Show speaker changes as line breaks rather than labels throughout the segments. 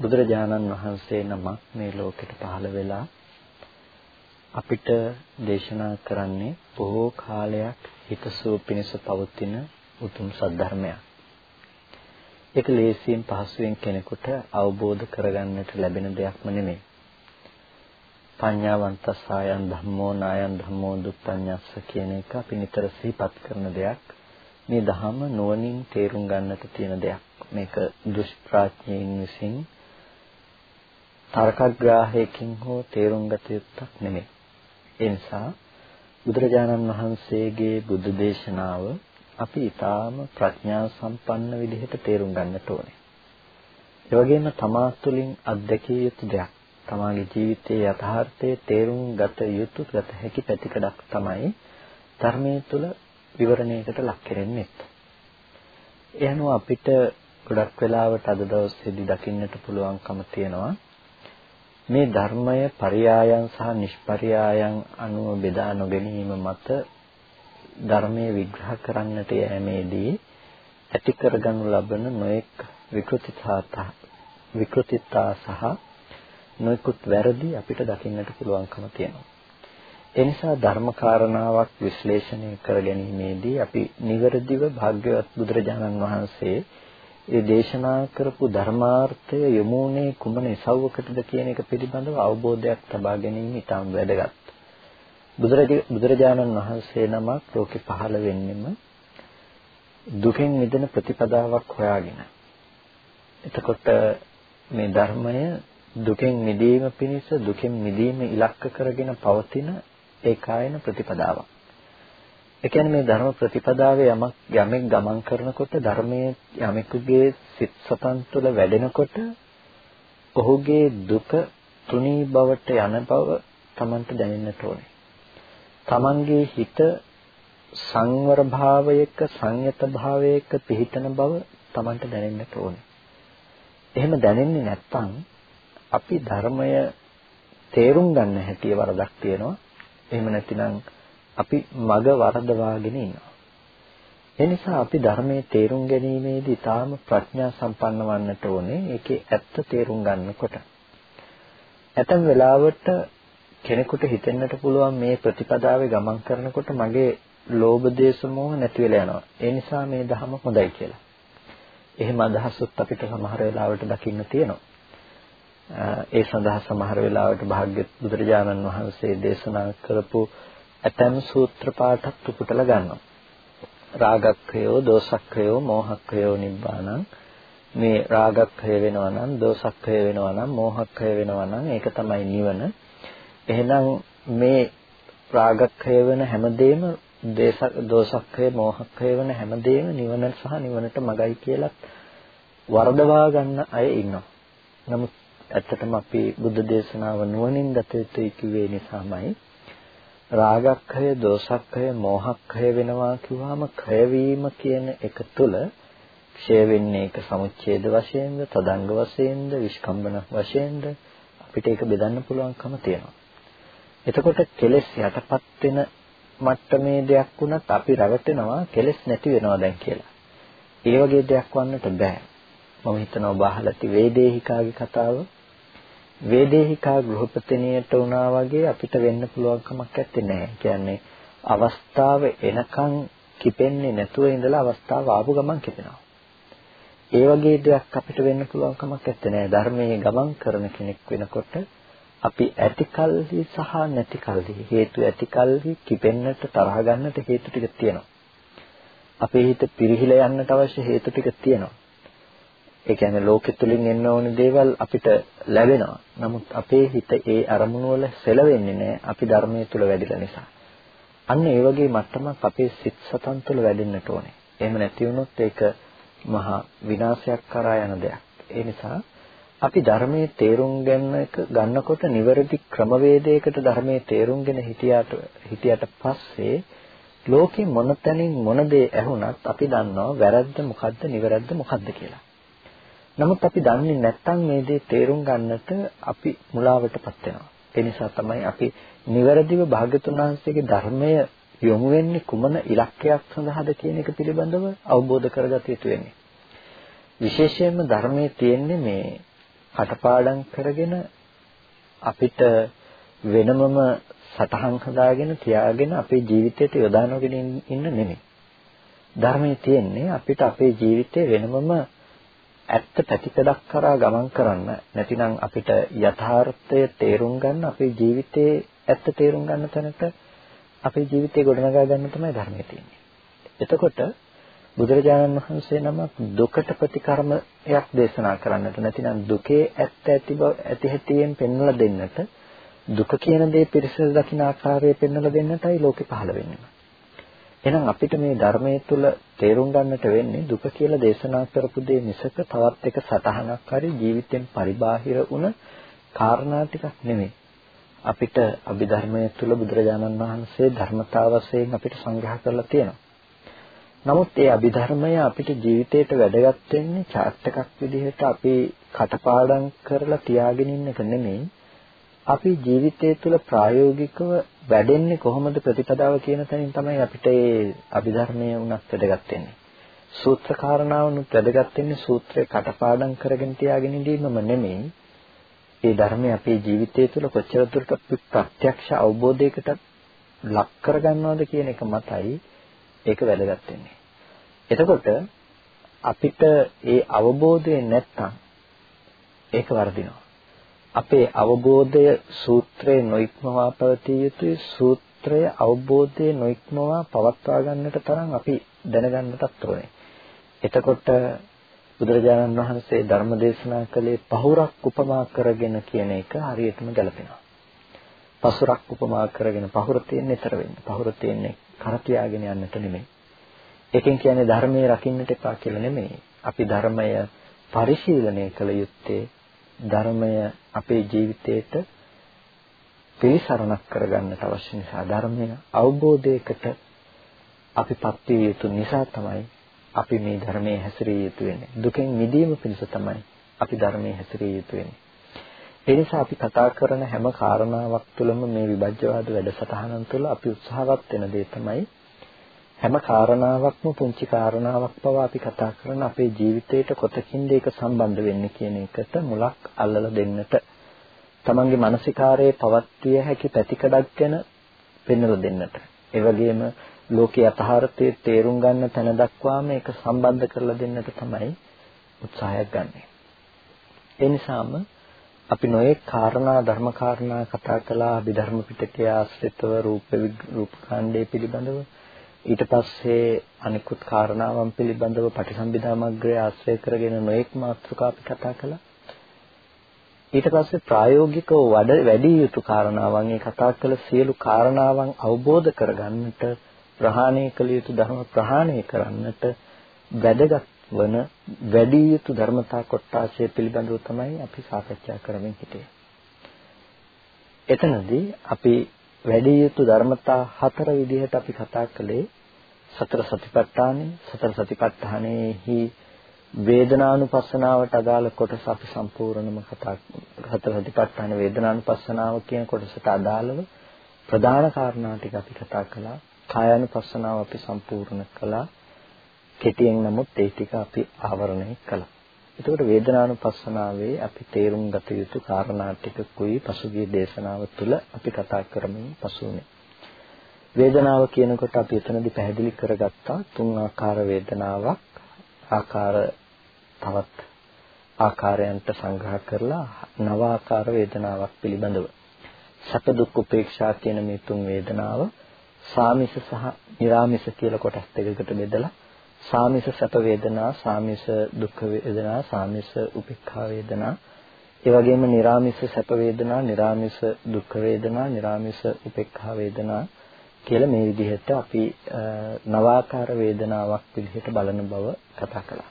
බුදුරජාණන් වහන්සේ නමක් මේ ලෝකෙට පහළ වෙලා අපිට දේශනා කරන්නේ බොහෝ කාලයක් හිතසුව පිණිස පවතින උතුම් සද්ධර්මයක්. ඒක ලේසියෙන් පහසුවෙන් කෙනෙකුට අවබෝධ කරගන්නට ලැබෙන දෙයක්ම නෙමෙයි. පඤ්ඤාවන්තසායන් ධම්මෝ නායන් ධම්මෝ දුප්පඤ්ඤස්ස කියන එක අපි නිතර සිහිපත් කරන දෙයක්. මේ ධහම නුවණින් තේරුම් ගන්නට තියෙන දෙයක්. මේක දුෂ්ප්‍රඥයින් විසින් තර්කග්‍රාහයකින් හෝ තේරුම් ගත යුත්තක් නෙමෙයි. ඒ නිසා බුදුරජාණන් වහන්සේගේ බුදු දේශනාව අපි ඊටාම ප්‍රඥා සම්පන්න විදිහට තේරුම් ගන්නට ඕනේ. ඒ වගේම තමා තුළින් අත්දැකිය යුතු දෙයක්. තමාගේ ජීවිතයේ යථාර්ථයේ තේරුම් ගත යුතු ගත හැකි පැතිකඩක් තමයි ධර්මයේ තුල විවරණයකට ලක් කරන්නේ. ඒ අනුව අපිට ගොඩක් වෙලාවට අද දවසේදී දකින්නට පුළුවන්කම තියෙනවා මේ ධර්මය පරයායන් සහ නිෂ්පරයායන් අනුව බෙදා නොගැනීම මත ධර්මයේ විග්‍රහ කරන්නට යෑමේදී ඇති කරගනු ලබන නොඑක් විකෘතිතා විකෘතිතා සහ නොයෙකුත් වැරදි අපිට දකින්නට පුළුවන්කම තියෙනවා. ඒ නිසා ධර්ම කාරණාවක් විශ්ලේෂණය කර ගැනීමේදී අපි නිවැරදිව භාග්‍යවත් බුදුරජාණන් වහන්සේ ඒ දේශනා කරපු ධර්මාර්ථය යොමුනේ කුමන ඉසව්වකටද කියන එක පිළිබඳව අවබෝධයක් තබා ගැනීම ඉතාම වැදගත්. බුදුරජාණන් වහන්සේ නමක් ලෝකේ පහළ වෙන්නෙම දුකෙන් මිදෙන ප්‍රතිපදාවක් හොයාගෙන. එතකොට මේ ධර්මය දුකෙන් මිදීම පිණිස දුකෙන් මිදීම ඉලක්ක කරගෙන පවතින ඒකායන ප්‍රතිපදාවක්. ඒ කියන්නේ මේ ධර්ම ප්‍රතිපදාවේ යමක් යමෙක් ගමන් කරනකොට ධර්මයේ යමෙකුගේ සිත් සතන් තුළ වැඩෙනකොට ඔහුගේ දුක තුනී බවට යන බව Tamanට දැනෙන්නට ඕනේ. Tamanගේ හිත සංවර භාවයක සංයත භාවයක පිහිටන බව Tamanට දැනෙන්නට ඕනේ. එහෙම දැනෙන්නේ නැත්නම් අපි ධර්මය තේරුම් ගන්න හැටි වරදක් තියෙනවා. එහෙම නැතිනම් අපි මග වරදවාගෙන ඉන්නවා. ඒ නිසා අපි ධර්මයේ තේරුම් ගැනීමේදී තාම ප්‍රඥා සම්පන්න වන්නට ඕනේ. ඒකේ ඇත්ත තේරුම් ගන්නකොට. ඇතැම් වෙලාවට කෙනෙකුට හිතෙන්නට පුළුවන් මේ ප්‍රතිපදාවේ ගමන් කරනකොට මගේ ලෝභ දේශ මොහ නැති වෙලා යනවා. ඒ නිසා මේ ධහම හොඳයි කියලා. එහෙම අදහසුත් අපිට සමහර වෙලාවට දකින්න තියෙනවා. ඒ සඳහා සමහර වෙලාවට භාග්‍ය බුදුරජාණන් වහන්සේ දේශනා කරපු ඇතැම් සූත්‍ර පාඨත් උපුටලා ගන්නවා. රාගක්ඛයෝ, දෝසක්ඛයෝ, මෝහක්ඛයෝ නිබ්බානං මේ රාගක්ඛය වෙනවා නම්, දෝසක්ඛය වෙනවා නම්, මෝහක්ඛය වෙනවා නම් ඒක තමයි නිවන. එහෙනම් මේ රාගක්ඛය වෙන හැමදේම දෝසක්ඛය, මෝහක්ඛය වෙන හැමදේම නිවන සහ නිවනට මගයි කියලා වරදවා ගන්න අය ඉන්නවා. නමුත් ඇත්තටම අපි බුද්ධ දේශනාව නුවණින් දත යුතුයි කිව්වේ නිසාමයි රාගක්ඛය, දෝසක්ඛය, මෝහක්ඛය වෙනවා කිව්වම ඛය වීම කියන එක තුල ක්ෂය වෙන්නේ ඒක සමුච්ඡේද වශයෙන්ද, තදංග වශයෙන්ද, විස්කම්බන වශයෙන්ද අපිට ඒක බෙදන්න පුළුවන්කම තියෙනවා. එතකොට කෙලෙස් යටපත් වෙන මට්ටමේ දෙයක් වුණත් අපි රැවටෙනවා කෙලෙස් නැති වෙනවා දැන් කියලා. ඒ වගේ දෙයක් වන්නට බෑ. මම හිතනවා ඔබ අහලා ඇති වේදේහිකාගේ කතාව වේදේහිකා ගෘහපතිනියට වුණා වගේ අපිට වෙන්න පුළුවන් කමක් නැත්තේ නෑ. කියන්නේ අවස්ථාව එනකන් කිපෙන්නේ නැතුව ඉඳලා අවස්ථාව ආපු ගමන් කිපෙනවා. ඒ වගේ දෙයක් අපිට වෙන්න පුළුවන් කමක් නැත්තේ නෑ. ධර්මයේ ගමන් කරන කෙනෙක් වෙනකොට අපි ඇතිකල්හි සහ නැතිකල්හි හේතු ඇතිකල්හි කිපෙන්නට තරහ ගන්නට හේතු ටික තියෙනවා. අපේ හිත පිරිහිලා යන්නට අවශ්‍ය හේතු ටික තියෙනවා. ඒ කියන්නේ ලෝකෙ තුලින් එන්න ඕන දේවල් අපිට ලැබෙනවා. නමුත් අපේ හිත ඒ අරමුණු වල සෙලවෙන්නේ නැහැ අපි ධර්මයේ තුල වැඩිලා නිසා. අන්න ඒ වගේ මට්ටමක් අපේ සිත් සතන් තුල වැඩෙන්නට ඕනේ. එහෙම නැති වුණොත් ඒක මහා විනාශයක් කරා යන දෙයක්. ඒ නිසා අපි ධර්මයේ තේරුම් ගන්න ගන්නකොට නිවැරදි ක්‍රමවේදයකට ධර්මයේ තේරුම්ගෙන හිටියට හිටියට පස්සේ ලෝකේ මොන තැනින් මොන දේ ඇහුණත් අපි දන්නවා වැරද්ද මොකද්ද නිවැරද්ද මොකද්ද කියලා. නමුත් අපි දන්නේ නැත්නම් මේ දේ තේරුම් ගන්නට අපි මුලාවටපත් වෙනවා. ඒ නිසා තමයි අපි නිවැරදිව භාග්‍යතුන් වහන්සේගේ ධර්මය යොමු වෙන්නේ කුමන ඉලක්කයක් සඳහාද කියන එක පිළිබඳව අවබෝධ කරගත යුතු වෙන්නේ. විශේෂයෙන්ම ධර්මයේ තියෙන්නේ මේ කටපාඩම් කරගෙන අපිට වෙනමම සටහන් හදාගෙන තියාගෙන අපේ ජීවිතයට යොදානගෙන ඉන්න නෙමෙයි. ධර්මයේ තියෙන්නේ අපිට අපේ ජීවිතේ වෙනමම ඇත්ත පැතිකඩක් කරා ගමන් කරන්න නැතිනම් අපිට යථාර්ථය තේරුම් ගන්න අපේ ජීවිතේ ඇත්ත තේරුම් ගන්න තැනට අපේ ජීවිතේ ගොඩනගා ගන්න තමයි ධර්මයේ තියෙන්නේ. එතකොට බුදුරජාණන් වහන්සේ නමක් දුකට ප්‍රතිකර්මයක් දේශනා කරන්නට නැතිනම් දුකේ ඇත්ත ඇති බව ඇති හැටියෙන් පෙන්වලා දෙන්නට දුක කියන දේ පිරිසිදු දකින්න ආකාරය පෙන්වලා දෙන්නටයි ලෝකෙ පහළ වෙන්නේ. එහෙනම් අපිට මේ ධර්මයේ තුල තේරුම් ගන්නට වෙන්නේ දුක කියලා දේශනා කරපු දේ මිසක තවත් එක සටහනක් හරි ජීවිතෙන් පරිබාහිර වුණ කාරණා ටිකක් නෙමෙයි. අපිට අභිධර්මයේ තුල බුදුරජාණන් වහන්සේ ධර්මතාව වශයෙන් අපිට සංග්‍රහ කරලා තියෙනවා. නමුත් ඒ අභිධර්මය අපිට ජීවිතේට වැදගත් වෙන්නේ චාර්ට් එකක් විදිහට අපි කටපාඩම් කරලා තියාගෙන ඉන්න එක නෙමෙයි. අපි ජීවිතය තුළ ප්‍රායෝගිකව වැඩෙන්නේ කොහොමද ප්‍රතිපදාව කියන තැනින් තමයි අපිට මේ අභිධර්මයේ උනත් වැදගත් වෙන්නේ. සූත්‍ර කාරණාවනුත් වැදගත් වෙන්නේ සූත්‍රේ කටපාඩම් කරගෙන තියාගෙන ඉඳීමම නෙමෙයි. ඒ ධර්මය අපේ ජීවිතය තුළ කොච්චර දුරට ප්‍රත්‍යක්ෂ අවබෝධයකට ලක් කරගන්නවද කියන එක මතයි ඒක වැදගත් වෙන්නේ. එතකොට අපිට ඒ අවබෝධය නැත්තම් ඒක වර්ධිනවා. අපේ අවබෝධය සූත්‍රයේ නොඉක්මවා පැවතිය යුතුයි සූත්‍රය අවබෝධයේ නොඉක්මවා පවත්වා ගන්නට තරම් අපි දැනගන්නටත් ඕනේ. එතකොට බුදුරජාණන් වහන්සේ ධර්ම දේශනා කළේ පහුරක් උපමා කරගෙන කියන එක හරියටම ගැලපෙනවා. පසුරක් උපමා කරගෙන පහුර තියෙන්නේ ඊතර වෙන්නේ. පහුර තියෙන්නේ කර තියාගෙන යන්නට නෙමෙයි. ඒකෙන් කියන්නේ ධර්මයේ රකින්නට එපා කියලා නෙමෙයි. අපි ධර්මය පරිශීලනය කළ යුත්තේ ධර්මය අපේ ජීවිතේට පිළිසරණක් කරගන්නට අවශ්‍ය නිසා ධර්මය අවබෝධයකට අපිපත් විය යුතු නිසා තමයි අපි මේ ධර්මයේ හැසිරිය යුතු වෙන්නේ. දුකෙන් මිදීම පිණිස තමයි අපි ධර්මයේ හැසිරිය යුතු වෙන්නේ. ඒ නිසා අපි කතා කරන හැම කාරණාවක් තුළම මේ විභජ්‍යවාද වැඩසටහනන් තුළ අපි උත්සාහවත් වෙන දේ තමයි හැම කාරණාවක්ම පුංචි කාරණාවක් පවා අපි කතා කරන අපේ ජීවිතයට කොතකින්ද ඒක සම්බන්ධ වෙන්නේ කියන එකට මුලක් අල්ලලා දෙන්නට තමන්ගේ මානසිකාරයේ පවත්විය හැකි පැතිකඩක් ගැන පෙන්වලා දෙන්නට ඒ වගේම ලෝකයේ යථාර්ථයේ තේරුම් ගන්න තැන දක්වාම ඒක සම්බන්ධ කරලා දෙන්නට තමයි උත්සාහයක් ගන්නෙ. ඒ නිසාම අපි නොයේ කාරණා ධර්ම කාරණා කතා කළා අභිධර්ම පිටකයේ ආශ්‍රිතව රූප රූප කාණ්ඩයේ පිළිබඳව ඊට පස්සේ අනිකුත් කාරණාවන් පිළිබඳව පටිසම්භිදා මග්ගය ආශ්‍රය කරගෙන නොඑක් මාතෘකා අපි කතා කළා. ඊට පස්සේ ප්‍රායෝගිකව වැඩි යුතු කාරණාවන් ඒ කතා කළ සියලු කාරණාවන් අවබෝධ කරගන්නට ප්‍රහාණය කළ යුතු ධර්ම ප්‍රහාණය කරන්නට වැදගත් වන වැඩි යුතු ධර්මතා කොටාශය පිළිබඳව තමයි අපි සාකච්ඡා කරමින් හිටියේ. එතනදී අපි වැඩි යුතු ධර්මතා හතර විදිහට අපි කතා කළේ. සතර සතිපට්ඨානෙ සතර සතිපට්ඨානෙහි වේදනානුපස්සනාවට අදාළ කොටස අපි සම්පූර්ණම කතා සතර සතිපට්ඨාන වේදනානුපස්සනාව කියන කොටසට අදාළව ප්‍රධාන කාරණා ටික අපි කතා කළා. කායානුපස්සනාව අපි සම්පූර්ණ කළා. කෙටියෙන් නමුත් ඒ ටික අපි ආවරණය කළා. එතකොට වේදනානුපස්සනාවේ අපි තේරුම් ගත යුතු කාරණා ටිකකුයි පසුගිය දේශනාව තුළ අපි කතා කරමින් පසුුනේ. වේදනාව කියනකොට අපි එතනදී පැහැදිලි කරගත්තා තුන් ආකාර වේදනාවක් ආකාර තවත් ආකාරයන්ට සංග්‍රහ කරලා නව ආකාර වේදනාවක් පිළිබඳව සැප දුක් උපේක්ෂා කියන මේ තුන් වේදනාව සාමිස සහ නිරාමිස කියලා කොටස් දෙකකට බෙදලා සාමිස සැප වේදනා, සාමිස දුක් වේදනා, සාමිස උපේක්ඛා වේදනා, ඒ වගේම निराමිස සැප වේදනා, निराමිස දුක් වේදනා, निराමිස උපේක්ඛා වේදනා කියලා මේ විදිහට අපි නවාකාර වේදනාවක් විදිහට බලන බව කතා කළා.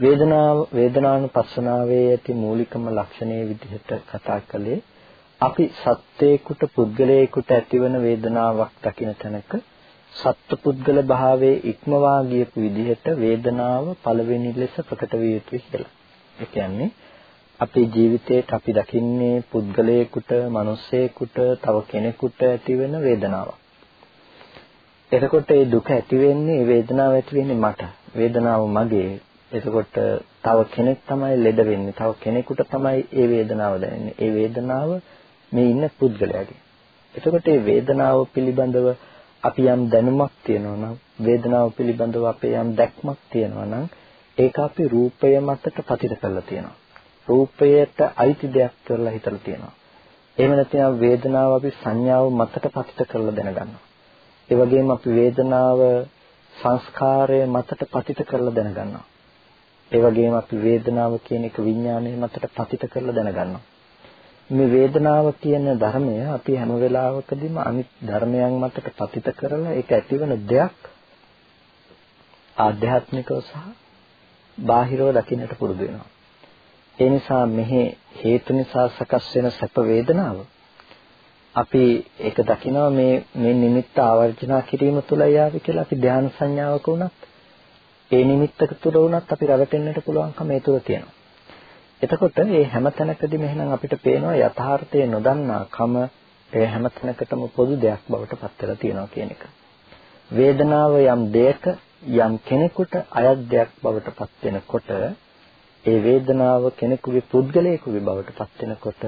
වේදනාව වේදනානුපස්සනාවේ ඇති මූලිකම ලක්ෂණයේ විදිහට කතා කළේ අපි සත්‍යයකට පුද්ගලයෙකුට ඇතිවන වේදනාවක් දකින තැනක සත්පුද්ගල භාවයේ ඉක්මවා ගියපු විදිහට වේදනාව පළවෙනි ලෙස ප්‍රකට විය යුතුයි කියලා. ඒ කියන්නේ අපේ ජීවිතේට අපි දකින්නේ පුද්ගලයෙකුට, මිනිස්සෙකුට, තව කෙනෙකුට ඇතිවෙන වේදනාවක්. එතකොට මේ දුක ඇති වෙන්නේ, මේ වේදනාව ඇති වෙන්නේ මට. වේදනාව මගේ. එතකොට තව කෙනෙක් තමයි ලෙඩ වෙන්නේ. තව කෙනෙකුට තමයි මේ වේදනාව දැනෙන්නේ. ඒ වේදනාව මේ ඉන්න පුද්ගලයාගේ. එතකොට මේ වේදනාව පිළිබඳව අපි යම් දැනුමක් තියෙනවා නම් වේදනාව පිළිබඳව අපේ යම් දැක්මක් තියෙනවා නම් ඒක අපි රූපය මතට පතිත කරලා තියෙනවා. රූපයට අයිති දෙයක් කරලා හිතලා තියෙනවා. එහෙම නැත්නම් වේදනාව අපි සංඥාව මතට පතිත කරලා දැනගන්නවා. ඒ වගේම අපි වේදනාව සංස්කාරය මතට පතිත කරලා දැනගන්නවා. ඒ වගේම අපි වේදනාව කියන එක විඥානයේ මතට පතිත කරලා දැනගන්නවා. මේ වේදනාව කියන ධර්මය අපි හැම වෙලාවකදීම අනිත් ධර්මයන් මතට පතිත කරලා ඒක ඇතිවන දෙයක් ආධ්‍යාත්මිකව සහ බාහිරව දකින්නට පුරුදු වෙනවා. ඒ නිසා මෙහි හේතු නිසා සකස් වෙන සැප වේදනාව අපි ඒක දකිනවා මේ මේ නිමිත්ත ආවර්ජනා කිරීම තුලයි ආවි කියලා අපි ධ්‍යාන සංඥාවක වුණත් ඒ නිමිත්තක තුල වුණත් අපි රැවටෙන්නට පුළුවන්කම ඒ තුල තියෙනවා. එතකොට මේ හැම තැනකදීම එහෙනම් අපිට පේනවා යථාර්ථය නොදන්නාකම ඒ හැම තැනකටම පොදු දෙයක් බවට පත් වෙලා තියෙනවා කියන එක. වේදනාව යම් දෙයක යම් කෙනෙකුට අයත් දෙයක් බවට පත් වෙනකොට ඒ වේදනාව කෙනෙකුගේ පුද්ගලයෙකුගේ බවට පත් වෙනකොට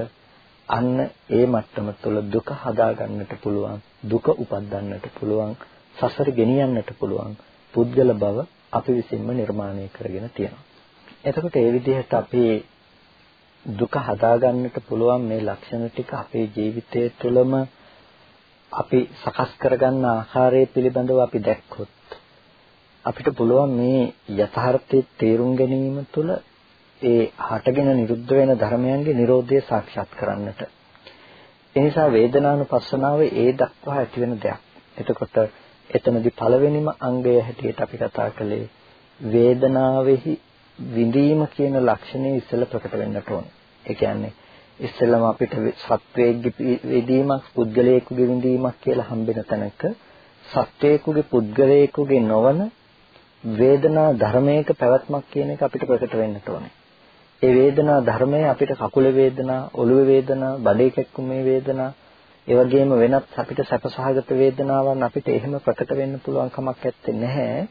අන්න ඒ මට්ටම තුළ දුක හදා ගන්නට පුළුවන් දුක උපද්දන්නට පුළුවන් සසර ගෙනියන්නට පුළුවන් පුද්ගල බව අපි විසින්ම නිර්මාණය කරගෙන තියෙනවා. එතකොට ඒ විදිහට අපි දුක හදාගන්නට පුළුවන් මේ ලක්ෂණ ටික අපේ ජීවිතය තුළම අපි සකස් කරගන්න ආකාරය පිළිබඳව අපි දැක්කොත් අපිට පුළුවන් මේ යථාර්ථයේ තේරුම් ගැනීම තුළ ඒ හටගෙන නිරුද්ධ වෙන ධර්මයන්ගේ Nirodhaය සාක්ෂාත් කරන්නට. ඒ නිසා වේදනානුපස්සනාව ඒ දක්වා ඇති වෙන දෙයක්. එතකොට එතනදී පළවෙනිම අංගය හැටියට අපි කතා කළේ වේදනාවෙහි විඳීම කියන ලක්ෂණය ඉස්සෙල්ලා ප්‍රකට වෙන්නට ඕන. ඒ කියන්නේ ඉස්සෙල්ලාම අපිට සත්වයේගේ විඳීමක් පුද්ගලයෙකුගේ විඳීමක් කියලා හම්බෙන තැනක සත්වයේකුගේ පුද්ගලයෙකුගේ නොවන වේදනා ධර්මයක පැවැත්මක් කියන එක අපිට ප්‍රකට වෙන්නට ඕනේ. ඒ වේදනා ධර්මය අපිට කකුල වේදනා, ඔළුවේ වේදනා, බඩේ කැක්කුමේ වේදනා, ඒ වගේම වෙනත් අපිට සැපසහගත වේදනාවන් අපිට එහෙම ප්‍රකට වෙන්න පුළුවන් කමක් නැත්තේ නැහැ.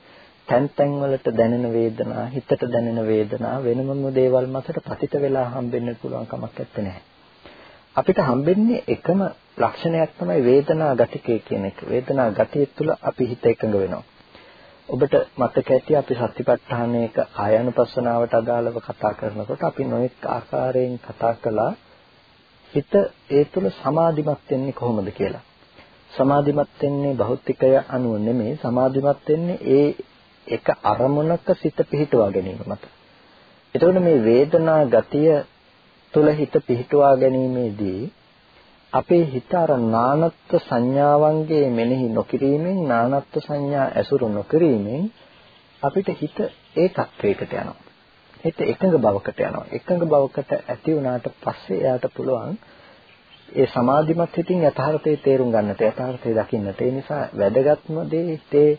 තැන් තැන් වලට දැනෙන වේදනා, හිතට දැනෙන වේදනා වෙනමම දේවල් මතට පතිත වෙලා හම්බෙන්න පුළුවන් කමක් නැත්තේ නැහැ. අපිට හම්බෙන්නේ එකම ලක්ෂණයක් තමයි වේදනා ගතිකය කියන එක. වේදනා ගතිය තුළ අපි හිත එකඟ වෙනවා. ඔබට මතක ඇති අපි සතිපට්ඨානයක ආයනුපස්සනාවට අදාළව කතා කරනකොට අපි නොඑක් ආකාරයෙන් කතා කළා හිත ඒ තුළ සමාධිමත් වෙන්නේ කොහොමද කියලා. සමාධිමත් වෙන්නේ භෞතිකය අනුව නෙමෙයි සමාධිමත් වෙන්නේ ඒ එක අරමුණක සිත පිහිටුවා ගැනීම මත. එතකොට මේ වේදනා ගතිය තුළ හිත පිහිටුවා ගැනීමේදී අපේ හිත අර නානත්ව සංඥාවන්ගේ මෙනෙහි නොකිරීමෙන් නානත්ව සංඥා ඇසුරු නොකිරීමෙන් අපිට හිත ඒ තත්වයකට යනවා. හිත එකඟ බවකට යනවා. එකඟ බවකට ඇති වුණාට පස්සේ එයාට පුළුවන් ඒ සමාධිමත් හිතින් යථාර්ථයේ තේරුම් ගන්නට යථාර්ථය දකින්නට. ඒ නිසා වැදගත්ම දේ හිතේ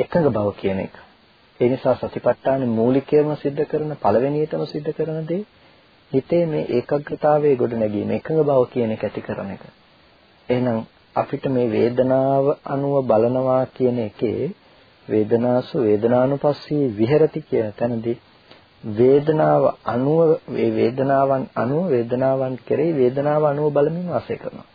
එකඟ බව කියන එක. ඒ නිසා සතිපට්ඨාන මූලිකයම සිද්ධ කරන පළවෙනියටම සිද්ධ කරන දේ හිතේ මේ ඒකාග්‍රතාවයේ ගොඩ නැගීම එකඟ බව කියන එක ඇති කරන එක. එහෙනම් අපිට මේ වේදනාව අනුව බලනවා කියන එකේ වේදනාසු වේදනානුපස්සී විහෙරති කියන තැනදී වේදනාව අනුව මේ වේදනාවන් අනුව වේදනාවන් කෙරෙහි වේදනාව අනුව බලමින් වාසය කරනවා.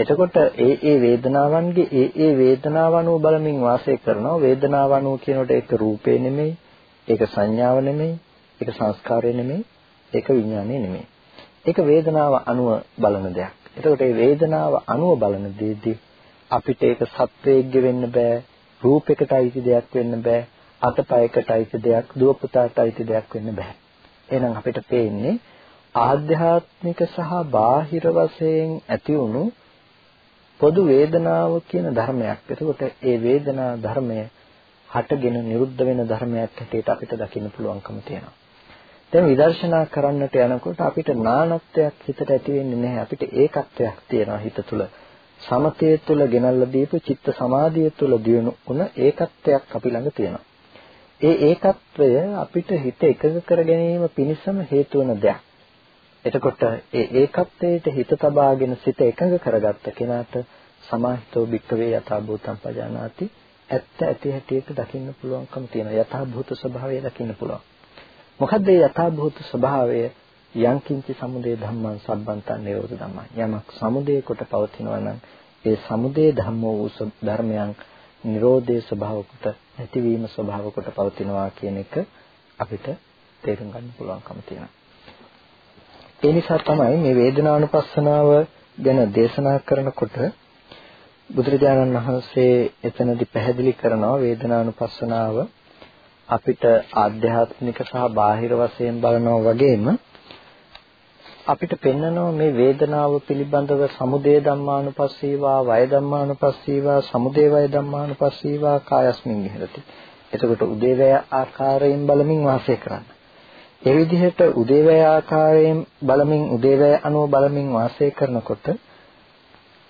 එතකොට ඒ ඒ වේදනාවන්ගේ ඒ ඒ වේදනාව අනුව බලමින් වාසය කරනවා. වේදනාව අනුව කියනකොට ඒක රූපේ නෙමෙයි, ඒක සංඥාව නෙමෙයි, ඒක සංස්කාරය නෙමෙයි, ඒක විඥානය නෙමෙයි. ඒක වේදනාව අනුව බලන දෙයක්. එතකොට මේ වේදනාව අනුව බලන දෙයේදී අපිට ඒක සත්වයේග්ග වෙන්න බෑ, රූපයකට අයිති දෙයක් වෙන්න බෑ, අතපයකට අයිති දෙයක්, දුව පුතාට අයිති දෙයක් වෙන්න බෑ. එහෙනම් අපිට පේන්නේ ආධ්‍යාත්මික සහ බාහිර වශයෙන් ඇති වුණු පොදු වේදනාව කියන ධර්මයක්. එතකොට ඒ වේදනා ධර්මය හටගෙන නිරුද්ධ වෙන ධර්මයක් හැටියට අපිට දකින්න පුළුවන්කම තියෙනවා. දැන් විදර්ශනා කරන්නට යනකොට අපිට නානත්වයක් හිතට ඇති වෙන්නේ නැහැ. අපිට ඒකත්වයක් තියෙනවා හිත තුළ. සමතය තුළ ගෙනල්ලා දීපු චිත්ත සමාධිය තුළ දියුණු වුණ ඒකත්වයක් අපි ළඟ තියෙනවා. ඒ ඒකත්වය අපිට හිත එකඟ කර ගැනීම පිණිසම හේතු වන දෙයක්. එතකොට ඒ ඒකත්වයට හිත තබාගෙන සිත එකඟ කරගත්ත කෙනාට සමාහිතෝ භික්කවේ යථා භූතං පජානාති. ඇත්ත ඇති හැටියට දකින්න පුළුවන්කම තියෙනවා. යථා භූත ස්වභාවය දකින්න පුළුවන්. මොකද්ද මේ යථා භූත ස්වභාවය යංකින්චි සමුදය ධම්මං සම්බන්තං නිරෝධ ධම්මං. යමක් සමුදය කොට පවතිනවා නම් ඒ සමුදය ධම්මෝ වූ ධර්මයන් නිරෝධයේ ස්වභාව කොට නැතිවීම ස්වභාව කොට පවතිනවා කියන එක අපිට තේරුම් ගන්න පුළුවන්කම තියෙනවා. ඒ නිසා තමයි මේ වේදනානුපස්සනාව ගැන දේශනා කරනකොට බුදුරජාණන් වහන්සේ එතනදි පැහැදිලි කරනවා වේදනානුපස්සනාව අපිට ආධ්‍යාත්මික සහ බාහිර වශයෙන් බලනවා වගේම අපිට පෙන්නනවා මේ වේදනාව පිළිබඳව සමුදය ධම්මානුපස්සීවා වය ධම්මානුපස්සීවා සමුදය වය ධම්මානුපස්සීවා කායස්මින් විහෙරති. එතකොට උදේවැය ආකාරයෙන් බලමින් වාසය කරන්න. ඒ විදිහට උදේවැය ආකාරයෙන් බලමින් උදේවැය අනුව බලමින් වාසය කරනකොට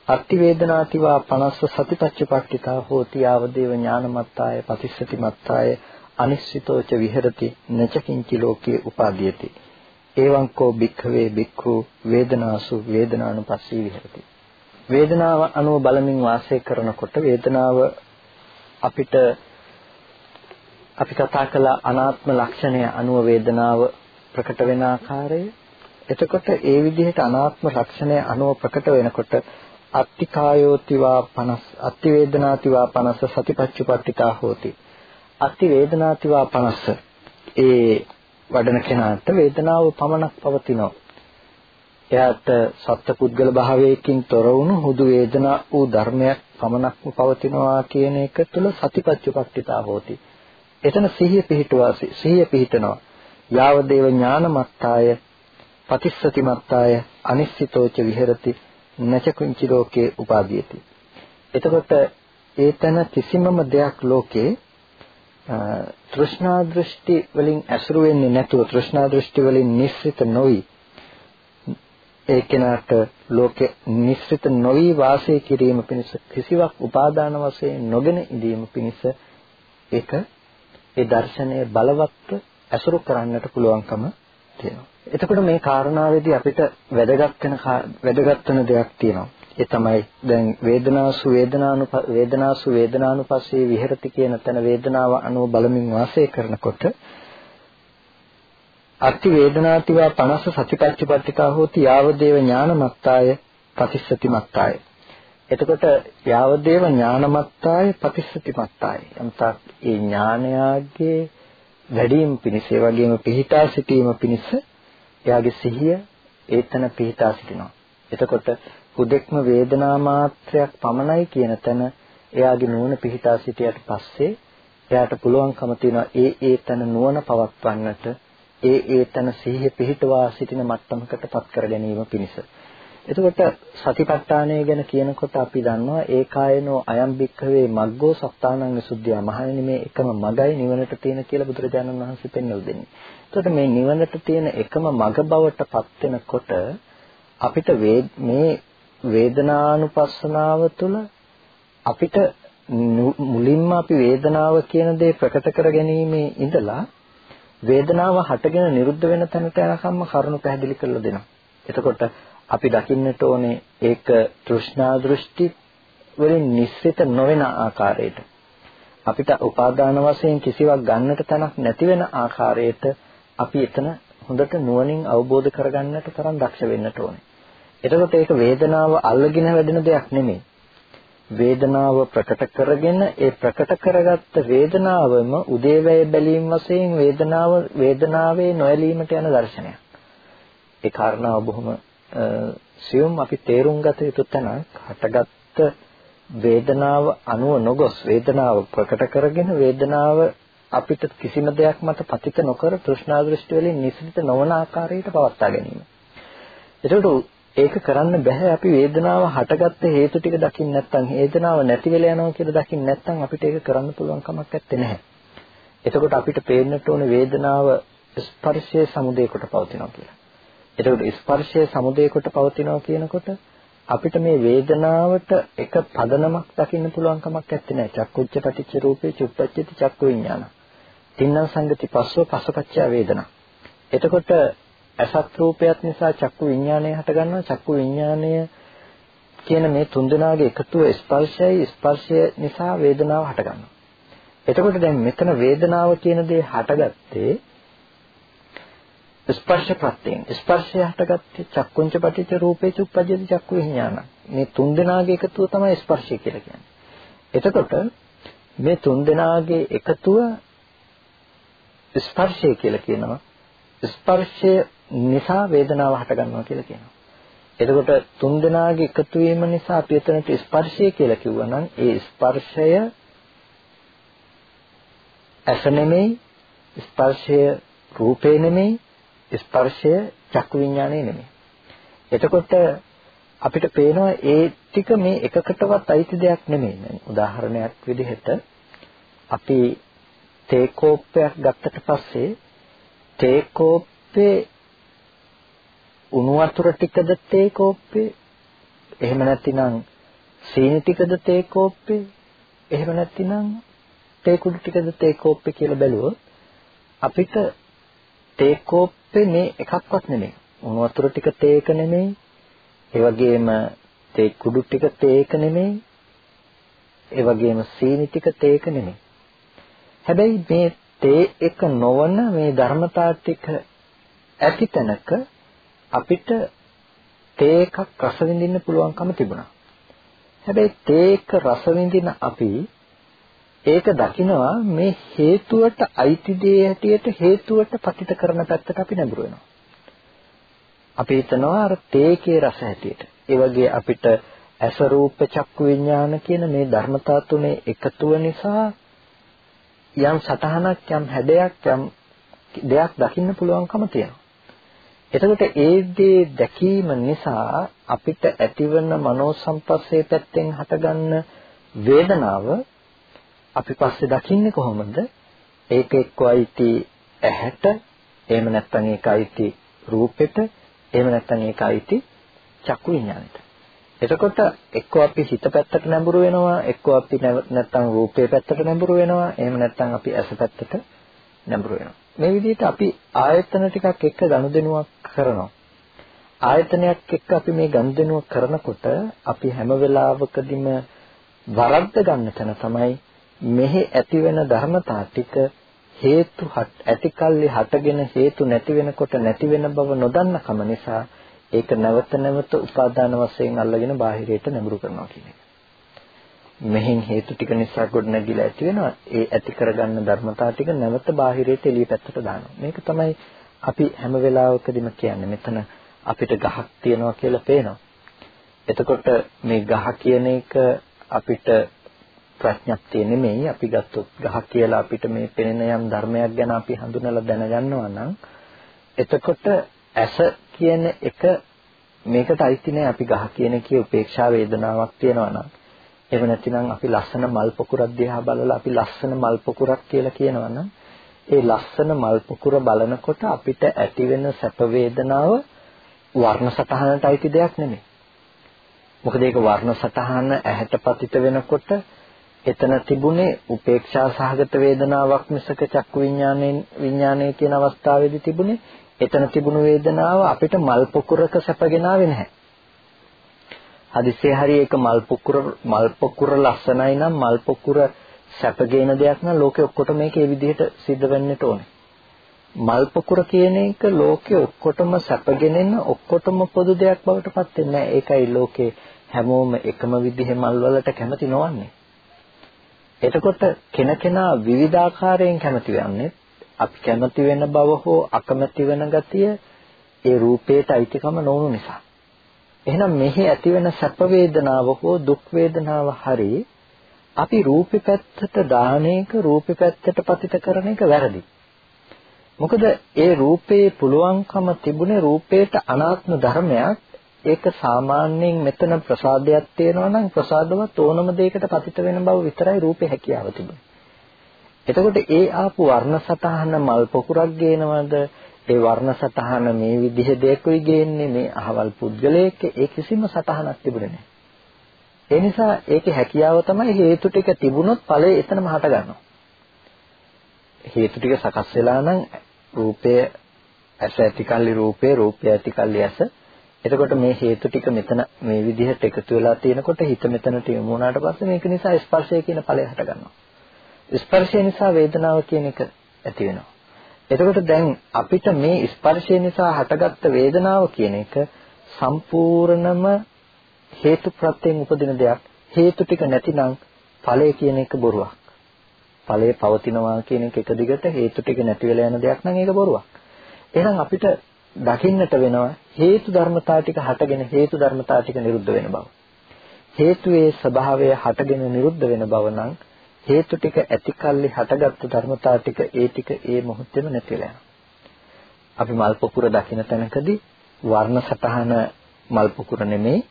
අත්ති වේදනාතිවා 50 සතිපච්චපට්ඨිතා හෝති ආවදේව ඥානමත්තාය පතිස්සති මත්තාය අනිශ්චිතෝච විහෙරති නචකින්චි ලෝකේ උපාදීයති. එවං කෝ භික්ඛවේ භික්ඛු වේදනාසු වේදනානුපස්සී විහෙරති. වේදනාව අනුව බලමින් වාසය කරනකොට වේදනාව අපිට අපි කතා කළ අනාත්ම ලක්ෂණය අනුව වේදනාව ප්‍රකට වෙන ආකාරය. එතකොට ඒ විදිහට අනාත්ම ලක්ෂණය අනුව ප්‍රකට වෙනකොට අත්තිකායෝතිවා 50 අත්ති වේදනාතිවා 50 සතිපච්චුපට්ඨිතා හෝති. අත්ති වේදනාතිවා 50 ඒ වඩන කෙනාට වේදනාව පමණක් පවතිනවා. එයාට සත්පුද්ගල භාවයකින් තොර වුණු හුදු වේදනා වූ ධර්මයක් පමණක්ම පවතිනවා කියන එක තුළ සතිපච්චුපට්ඨිතා හෝති. එතන සිහිය පිහිටුවා සිහිය පිහිටනවා. යාව දේව ඥානමත්තාය පතිස්සති මත්තාය අනිශ්චිතෝච විහෙරති නචකුංචි ලෝකේ උපාදීයති. එතකොට ඒතන කිසිමම දෙයක් ලෝකේ තෘෂ්ණා දෘෂ්ටි වලින් ඇසුරු වෙන්නේ නැතුව තෘෂ්ණා දෘෂ්ටි වලින් නිස්සිත නොවි ඒ කෙනාට ලෝකේ නිස්සිත නොවි වාසය කිරීම පිණිස කිසිවක් උපාදාන වශයෙන් නොගෙන ඉඳීම පිණිස ඒක ඒ දර්ශනය බලවත්ව ඇසුරු කරන්නට පුළුවන්කම තියෙනවා. එතකොට මේ කාරණාවේදී අපිට වැදගත් වෙන වැදගත් වෙන දෙයක් තියෙනවා. ඒ තමයි දැන් වේදනාසු වේදනානු වේදනාසු වේදනානුපස්සේ විහෙරති කියන තැන වේදනාව අනුව බලමින් වාසය කරනකොට අති වේදනාතිවා 50 සතිපත්තිපත්තිකා හෝති යාව දේව ඥානමත්තාය පතිස්සති මත්තාය එතකොට යාවදේව ඥානමත්තාය පතිස්සතිමත්තාය. යම්තා ඒ ඥානයාගේ වැඩිම පිණිස ඒ වගේම පිහිටා සිටීම පිණිස එයාගේ සිහිය ඒතන පිහිටා සිටිනවා. එතකොට හුදෙක්ම වේදනා මාත්‍රයක් පමණයි කියන තැන එයාගේ නුවණ පිහිටා සිටියට පස්සේ එයාට පුළුවන්කම තියෙනවා ඒ ඒ තැන නුවණ පවත්වන්නට ඒ ඒ තැන සිහිය පිහිටවා සිටින මට්ටමකට පත් කර ගැනීම පිණිස. එතකොට සතිපට්ඨානය ගැන කියනකොට අපි දන්නවා ඒකායනෝ අයම් බික්ඛවේ මග්ගෝ සත්තානං විසුද්ධිය මහණෙනි මේ එකම මගයි නිවනට තියෙන කියලා බුදුරජාණන් වහන්සේ පෙන්වලා දෙන්නේ. එතකොට මේ නිවනට තියෙන එකම මග බවට පත් වෙනකොට අපිට මේ වේදනානුපස්සනාව තුළ අපිට මුලින්ම අපි වේදනාව කියන දේ ප්‍රකට කර ගැනීමේ ඉඳලා වේදනාව හටගෙන නිරුද්ධ වෙන තැනට යනකම්ම කරුණු පැහැදිලි කරලා දෙනවා. එතකොට අපි දකින්නට ඕනේ ඒක තෘෂ්ණා දෘෂ්ටි වලින් නිස්සිත නොවන ආකාරයට අපිට උපාදාන වශයෙන් කිසිවක් ගන්නට තැනක් නැති වෙන ආකාරයට අපි එතන හොඳට නුවණින් අවබෝධ කරගන්නට තරම් දක්ෂ වෙන්නට ඕනේ. එතකොට ඒක වේදනාව අල්ලගෙන වැඩෙන දෙයක් නෙමෙයි. වේදනාව ප්‍රකට කරගෙන ඒ ප්‍රකට කරගත්ත වේදනාවම උදේවැය බැලීම වශයෙන් වේදනාව වේදනාවේ නොඇලීමට යන දර්ශනයක්. ඒ කාරණාව බොහොම සියුම් අපි තේරුම් ගත යුතු තැනක් හටගත්ත වේදනාව අනුව නොගොස් වේදනාව ප්‍රකට කරගෙන වේදනාව අපිට කිසිම දෙයක් මත පතිත නොකර තෘෂ්ණා දෘෂ්ටි වලින් නිසිත නොවන ආකාරයට පවත්වා ගැනීම. එතකොට ඒක කරන්න බෑ අපි වේදනාව හටගත්ත හේතු ටික දකින්න නැත්නම් වේදනාව නැති වෙලා යනවා කියලා දකින්න නැත්නම් අපිට ඒක කරන්න පුළුවන් කමක් නැත්තේ නැහැ. එතකොට අපිට පේන්නට ඕනේ වේදනාව ස්පර්ශයේ සමුදේ කොට පවතිනවා කියලා. එතකොට ස්පර්ශයේ සමුදේ කොට පවතිනවා කියනකොට අපිට මේ වේදනාවට එක පදනමක් දකින්න පුළුවන් කමක් නැත්තේ නෑ. චක්කුච්ච පටිච්ච රූපේ චුප්පච්චති චක්කු විඥාන. තින්නම් සංගති පස්සෝ පසපච්චය වේදනා. එතකොට අසත් රූපයත් නිසා චක්කු විඥානය හට ගන්නවා. චක්කු විඥානය කියන මේ තුන්දෙනාගේ එකතුව ස්පර්ශයයි ස්පර්ශය නිසා වේදනාව හට ගන්නවා. එතකොට දැන් මෙතන වේදනාව කියන දේ හටගත්තේ ස්පර්ශ ප්‍රත්‍යයෙන් ස්පර්ශය හටගත්තේ චක්කුංච පටිච්ච රූපේ චුප්පජ්ජති චක්කු විඥාන. මේ තුන් දෙනාගේ එකතුව තමයි ස්පර්ශය කියලා කියන්නේ. එතකොට මේ තුන් දෙනාගේ එකතුව ස්පර්ශය කියලා කියනවා. ස්පර්ශය නිසා වේදනාව හට ගන්නවා කියලා කියනවා. එතකොට තුන් දෙනාගේ එකතු වීම නිසා අපි එතනට ස්පර්ශය කියලා කිව්වා නම් ඒ ස්පර්ශය ඇස නෙමෙයි ස්පර්ශය රූපේ නෙමෙයි ස්පර්ශය චක්කු විඥානේ නෙමෙයි. එතකොට අපිට පේනවා ඒ ටික මේ එකකටවත් අයිති දෙයක් නෙමෙයි. උදාහරණයක් විදිහට අපි තේ කෝප්පයක් ගත්තට පස්සේ තේ කෝප්පේ උණු වතුර ටිකද තේ කෝප්පේ එහෙම නැතිනම් සීනි ටිකද තේ කෝප්පේ එහෙම නැතිනම් තේ කුඩු ටිකද තේ කෝප්පේ කියලා බැලුවොත් අපිට තේ කෝප්පේ මේ එකක්වත් නෙමෙයි. උණු වතුර ටික තේක නෙමෙයි. ඒ වගේම තේ කුඩු ටික තේක නෙමෙයි. ඒ වගේම සීනි ටික තේක නෙමෙයි. හැබැයි මේ තේ එක නොවන මේ ධර්මතා ටික ඇති තැනක අපිට තේ එකක් රස විඳින්න පුළුවන්කම තිබුණා. හැබැයි තේ එක රස විඳින අපි ඒක දකිනවා මේ හේතුවට අයිති දේ හැටියට හේතුවට පතිත කරන පැත්තට අපි නැඹුරු වෙනවා. අපි හිතනවා අර තේකේ රස හැටියට. ඒ වගේ අපිට ඇස රූප චක්කු විඥාන කියන මේ ධර්මතා තුනේ එකතුව නිසා යම් සතහනක් යම් හැඩයක් යම් දෙයක් දකින්න පුළුවන්කම තියෙනවා. එතකොට ඒ දේ දැකීම නිසා අපිට ඇතිවන මනෝ සම්පස්සේ පැත්තෙන් හටගන්න වේදනාව අපි පස්සේ දකින්නේ කොහොමද? ඒක එක්ක අයිති ඇහැට, එහෙම නැත්නම් ඒක අයිති රූපෙට, එහෙම නැත්නම් ඒක අයිති චක්කු විඥානෙට. එතකොට එක්ක අපි හිත පැත්තට නැඹුරු වෙනවා, එක්ක අපි නැත්නම් රූපේ පැත්තට නැඹුරු වෙනවා, එහෙම නැත්නම් අපි ඇස පැත්තට නැඹුරු වෙනවා. මේ විදිහට අපි ආයතන ටිකක් එක්ක ගනුදෙනුවක් කරනවා. ආයතනයක් එක්ක අපි මේ ගනුදෙනුව කරනකොට අපි හැම වෙලාවකදීම වරද්ද ගන්න තැන තමයි මෙහි ඇතිවෙන ධර්මතා ටික හේතු ඇතිකල්ලි හටගෙන හේතු නැති වෙනකොට නැති වෙන බව නොදන්නකම නිසා ඒක නැවත නැවත උපාදාන වශයෙන් අල්ලගෙන බාහිරයට නැඹුරු කරනවා කියන එක. මෙහෙන් හේතු ටික නිසා ගොඩ නැගිලා ඇති වෙනවා. ඒ ඇති කරගන්න ධර්මතා ටික නැවත බාහිරයට එළිය පැත්තට දානවා. මේක තමයි අපි හැම වෙලාවකදීම කියන්නේ. මෙතන අපිට ගහක් තියනවා කියලා පේනවා. එතකොට මේ ගහ කියන එක අපිට ප්‍රඥප්තිය නෙමෙයි අපි ගත්තොත් ගහ කියලා අපිට මේ පෙනෙන යම් ධර්මයක් ගැන අපි හඳුනලා දැනගන්නවා නම් එතකොට ඇස කියන එක මේකට අයිති නෑ අපි ගහ කියන කී උපේක්ෂා වේදනාවක් තියෙනවා නම් එහෙම නැතිනම් අපි ලස්සන මල් පොකුරක් දිහා බලලා අපි ලස්සන මල් පොකුරක් කියලා කියනවා නම් ඒ ලස්සන මල් පොකුර බලනකොට අපිට ඇති වෙන සැප වේදනාව වර්ණ සටහනට අයිති දෙයක් නෙමෙයි. මොකද ඒක වර්ණ සටහන ඇහැට පතිත වෙනකොට එතන තිබුණේ උපේක්ෂා සහගත වේදනාවක් මිසක චක්කු විඥාණයෙන් විඥානයේ කියන අවස්ථාවේදී තිබුණේ එතන තිබුණු වේදනාව අපිට මල් පොකුරක සැපගෙන ආවේ නැහැ. හදිස්සියේ හරි ඒක මල් පොකුර මල් පොකුර ලස්සනයි නම් මල් පොකුර සැපගෙන දෙයක් නම් ලෝකෙ ඔක්කොටම මේක ඒ විදිහට සිද්ධ වෙන්නට ඕනේ. මල් පොකුර කියන එක ලෝකෙ ඔක්කොටම සැපගෙනෙන ඔක්කොටම පොදු දෙයක් බවට පත් වෙන්නේ නැහැ. ඒකයි ලෝකේ හැමෝම එකම විදිහේ මල් වලට කැමති නොවන්නේ. එතකොට කෙනකෙනා විවිධාකාරයෙන් කැමති වෙන්නේ අපි කැමති වෙන බව හෝ අකමැති වෙන ගතිය ඒ රූපේට අයිතිකම නොවුණු නිසා. එහෙනම් මෙහි ඇතිවෙන සැප වේදනාව හෝ දුක් වේදනාව හරි අපි රූපේ පැත්තට දාන එක රූපේ පැත්තට පතිත කරන එක වැරදි. මොකද ඒ රූපේ පුළුවන්කම තිබුණේ රූපේට අනාත්ම ධර්මයක් ඒක සාමාන්‍යයෙන් මෙතන ප්‍රසාදයක් තියෙනවා නම් ප්‍රසාදවත් ඕනම දෙයකට පතිත වෙන බව විතරයි රූපේ හැකියාව තිබුණේ. එතකොට ඒ ආපු වර්ණ සතහන මල් පොකුරක් ගේනවද ඒ වර්ණ සතහන මේ විදිහ දෙයකුයි ගේන්නේ මේ අහවල් පුද්ගලයෙක් ඒ කිසිම සතහනක් තිබුණේ නැහැ. ඒ නිසා ඒකේ හැකියාව තමයි හේතු ටික තිබුණොත් ඵලය එතනම හට ගන්නවා. හේතු ටික සකස් වෙලා නම් රූපය ඇස ඇතිකල්ලි රූපේ රූපය ඇතිකල්ලි ඇස එතකොට මේ හේතු ටික මෙතන මේ විදිහට එකතු වෙලා තියෙනකොට හිත මෙතනට යොමු වුණාට පස්සේ මේක නිසා ස්පර්ශය කියන ඵලය හට ගන්නවා. ස්පර්ශය නිසා වේදනාව කියන එක ඇති වෙනවා. එතකොට දැන් අපිට මේ ස්පර්ශය නිසා හටගත්ත වේදනාව කියන එක සම්පූර්ණම හේතු ප්‍රත්‍යයෙන් උපදින දෙයක්. හේතු ටික නැතිනම් ඵලය කියන එක බොරුවක්. ඵලය පවතිනවා කියන එක එක දිගට හේතු ටික නැති වෙලා යන දෙයක් නම් ඒක බොරුවක්. එහෙනම් අපිට දකින්නට වෙනවා හේතු ධර්මතා ටික හටගෙන හේතු ධර්මතා ටික නිරුද්ධ වෙන බව. හේතුයේ ස්වභාවය හටගෙන නිරුද්ධ වෙන බව නම් හේතු ටික ඇතිකල්ලි හටගත්තු ධර්මතා ටික ඒ ටික ඒ මොහොතේම නැතිලා යනවා. අපි මල් පොකුර දකින්න තැනකදී වර්ණ සතහන මල් පොකුර නෙමෙයි,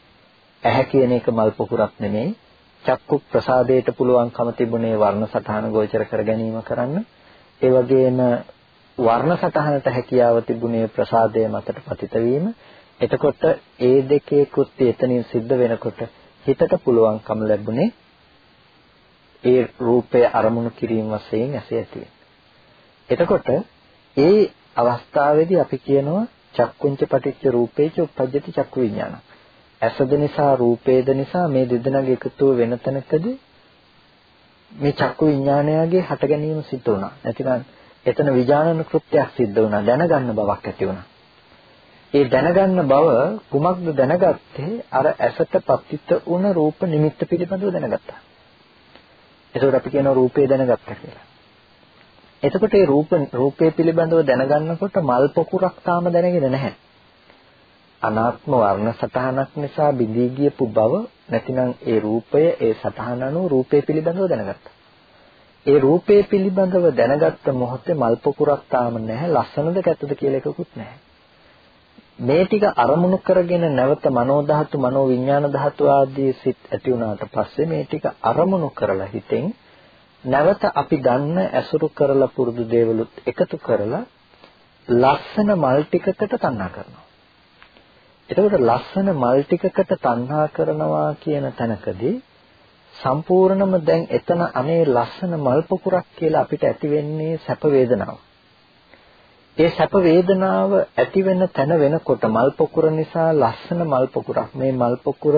ඇහැ කියන එක මල් පොකුරක් නෙමෙයි, චක්කු ප්‍රසාදයට පුළුවන්කම තිබුණේ වර්ණ සතහන ගෝචර කර ගැනීම කරන්න. ඒ වගේම වර්ණ සතහනට හැකියාව තිබුණේ ප්‍රසාදය මතට පතිත වීම. එතකොට ඒ දෙකේ කෘත්‍ය එතනින් සිද්ධ වෙනකොට හිතට පුළුවන්කම ලැබුණේ ඒ රූපය අරමුණු කිරීම වශයෙන් ඇසේ ඇති එතකොට ඒ අවස්ථාවේදී අපි කියනවා චක්කුංච පටිච්ච රූපේච උප්පජ්ජති චක්කු විඥාන. ඇසද නිසා රූපේද නිසා මේ දෙදෙනාගේ එකතුව වෙන තැනකදී මේ චක්කු විඥානයගේ හට ගැනීම සිද්ධ වුණා. නැතිනම් එතන විඥානන කෘත්‍යයක් සිද්ධ වුණා. දැනගන්න බවක් ඇති වුණා. ඒ දැනගන්න බව කුමක්ද දැනගත්තේ? අර ඇසට පතිත වුණ රූප නිමිත්ත පිළිබඳව දැනගත්තා. එතකොට අපි කියනවා රූපේ දැනගත්තා කියලා. එතකොට මේ රූප රූපේ පිළිබඳව දැනගන්නකොට මල් පොකුරක් තාම දැනගෙන නැහැ. අනාත්ම වර්ණ සටහනක් නිසා බිඳී ගියපු බව නැතිනම් ඒ රූපය ඒ සටහන අනුව රූපේ පිළිබඳව දැනගත්තා. ඒ රූපේ පිළිබඳව දැනගත්ත මොහොතේ මල් පොකුරක් තාම නැහැ ලස්සනද කැතද කියලා එකකුත් නැහැ. මේ ටික අරමුණු කරගෙන නැවත මනෝ ධාතු මනෝ විඥාන ධාතු ආදී සිත් ඇති වුණාට පස්සේ මේ ටික අරමුණු කරලා හිතෙන් නැවත අපි ගන්න ඇසුරු කරලා පුරුදු දේවලුත් එකතු කරලා ලස්සන මල් ටිකකට තණ්හා කරනවා. එතකොට ලස්සන මල් ටිකකට තණ්හා කරනවා කියන තැනකදී සම්පූර්ණම දැන් එතන අනේ ලස්සන මල් පොකුරක් කියලා අපිට ඇති වෙන්නේ සැප වේදනාවක්. ඒ සැප වේදනාව ඇති වෙන තැන වෙනකොට මල් පොකුර නිසා ලස්සන මල් පොකුරක් මේ මල් පොකුර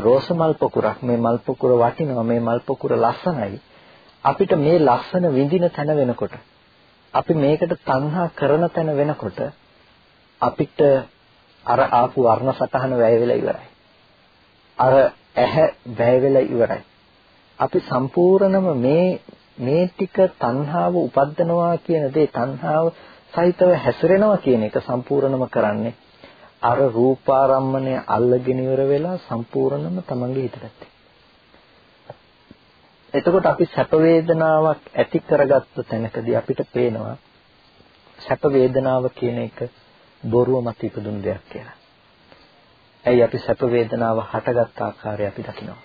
රෝස මල් පොකුරක් මේ මල් පොකුර වටිනවා මේ මල් පොකුර ලස්සනයි. අපිට මේ ලස්සන විඳින තැන වෙනකොට අපි මේකට තණ්හා කරන තැන වෙනකොට අපිට අර ආපු වර්ණ සටහන වැය වෙලා ඉවරයි. අර ඇහැ වැය වෙලා ඉවරයි අපි සම්පූර්ණම මේ මේ ටික තණ්හාව උපද්දනවා කියන දේ තණ්හාව සහිතව හැසිරෙනවා කියන එක සම්පූර්ණම කරන්නේ අර රූපාරම්මණය අල්ලගෙන ඉවර වෙලා සම්පූර්ණම තමන්ගේ හිතට. එතකොට අපි සැප වේදනාවක් ඇති කරගත්ත තැනකදී අපිට පේනවා සැප වේදනාව කියන එක බොරුව මත ඉපදුණු දෙයක් කියලා. ඇයි අපි සැප වේදනාව හටගත් ආකාරය අපි දකිනවා.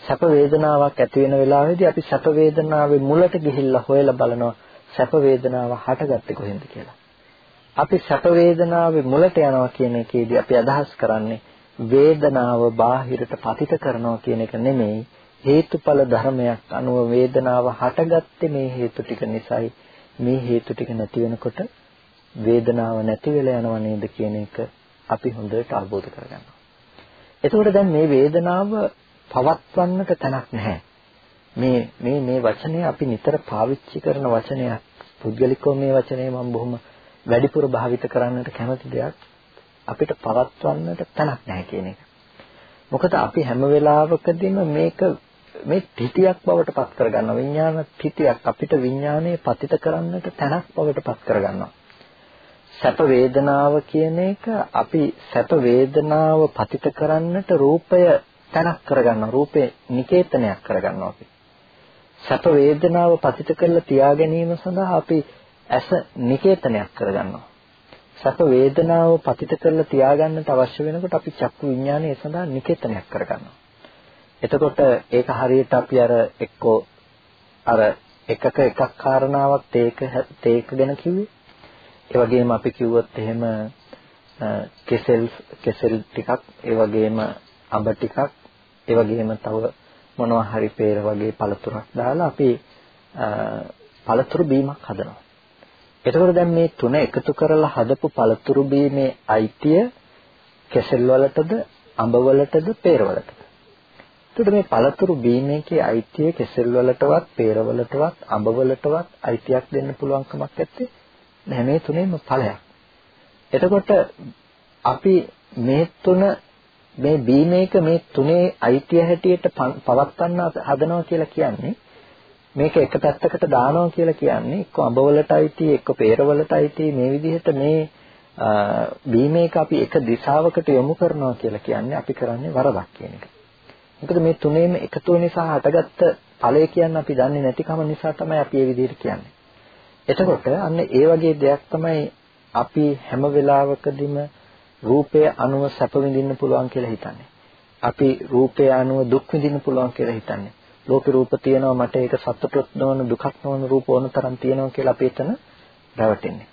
සැප වේදනාවක් ඇති වෙන වෙලාවේදී අපි සැප වේදනාවේ මුලට ගිහිල්ලා හොයලා බලනවා සැප වේදනාව හටගත්තේ කොහෙන්ද කියලා. අපි සැප වේදනාවේ මුලට යනවා කියන එකේදී අපි අදහස් කරන්නේ වේදනාව බාහිරට පතිත කරනවා කියන එක නෙමෙයි හේතුඵල ධර්මයක් අනුව වේදනාව හටගත්තේ මේ හේතු ටික නිසායි මේ හේතු ටික නැති වෙනකොට වේදනාව නැති වෙලා යනව නේද කියන එක අපි හොඳට අවබෝධ කරගන්නවා. එතකොට දැන් මේ වේදනාව පවත්වන්නට තැනක් නැහැ. මේ මේ මේ වචනය අපි නිතර පාවිච්චි කරන වචනයක්. පුද්ගලිකව මේ වචනය මම බොහොම වැඩිපුර භාවිත කරන්නට කැමති දෙයක්. අපිට පවත්වන්නට තැනක් නැහැ කියන එක. මොකද අපි හැම වෙලාවකදීම මේක මේ තිතියක් බවට පත් කරගන්නවා. විඥාන තිතියක් අපිට විඥානයේ පතිත කරන්නට තැනක් බවට පත් කරගන්නවා. සැප වේදනාව කියන එක අපි සැප වේදනාව පතිත කරන්නට රූපය තැනක් කරගන්නවා. රූපේ නිකේතනයක් කරගන්නවා අපි. සැප වේදනාව පතිත කරලා තියා ගැනීම සඳහා අපි ඇස නිකේතනයක් කරගන්නවා. සැප වේදනාව පතිත කරලා තියාගන්නට අවශ්‍ය වෙනකොට අපි චක්කු විඥානය ඒ සඳහා නිකේතනයක් කරගන්නවා. එතකොට ඒක හරියට අපි අර එක්කෝ අර එකක එකක් කාරණාවක් තේක තේක ගැන කිව්වේ. ඒ වගේම අපි කිව්වොත් එහෙම කෙසෙල් කෙසෙල් ටිකක් ඒ වගේම අඹ ටිකක් ඒ වගේම තව මොනවා හරි peer වගේ පළතුරක් දාලා අපි පළතුරු බීමක් හදනවා. එතකොට දැන් මේ තුන එකතු කරලා හදපු පළතුරු බීමේ අයිතිය කෙසෙල් වලටද අඹ වලටද peer වලටද? එතකොට මේ පළතුරු බීමේකේ අයිතිය කෙසෙල් වලටවත් peer වලටවත් අඹ වලටවත් අයිතියක් දෙන්න පුළුවන් කමක් නැත්තේ. නැහැ මේ තුනේම ඵලයක්. එතකොට අපි මේ තුන මේ බීමේක මේ තුනේ අයිතිය හැටියට පවත්වන්න හදනවා කියලා කියන්නේ මේක එක පැත්තකට දානවා කියලා කියන්නේ එක්ක අඹවලට අයිති එක්ක peerවලට අයිති මේ විදිහට මේ බීමේක අපි එක දිශාවකට යොමු කරනවා කියලා කියන්නේ අපි කරන්නේ වරදක් කියන එක. මොකද මේ තුනේම එකතු නිසා හටගත්ත ඵලය කියන්නේ අපි දන්නේ නැතිකම නිසා තමයි අපි මේ විදිහට කියන්නේ. එතකොට අන්න ඒ වගේ දෙයක් තමයි අපි හැම වෙලාවකදීම රූපය අනුව සැප විඳින්න පුළුවන් කියලා හිතන්නේ. අපි රූපය අනුව දුක් විඳින්න පුළුවන් කියලා හිතන්නේ. ලෝකේ රූප තියෙනවා මට ඒක සතුටක් නොවන දුකක් නොවන රූප ඕන තරම් තියෙනවා කියලා අපි එතන රැවටෙන්නේ.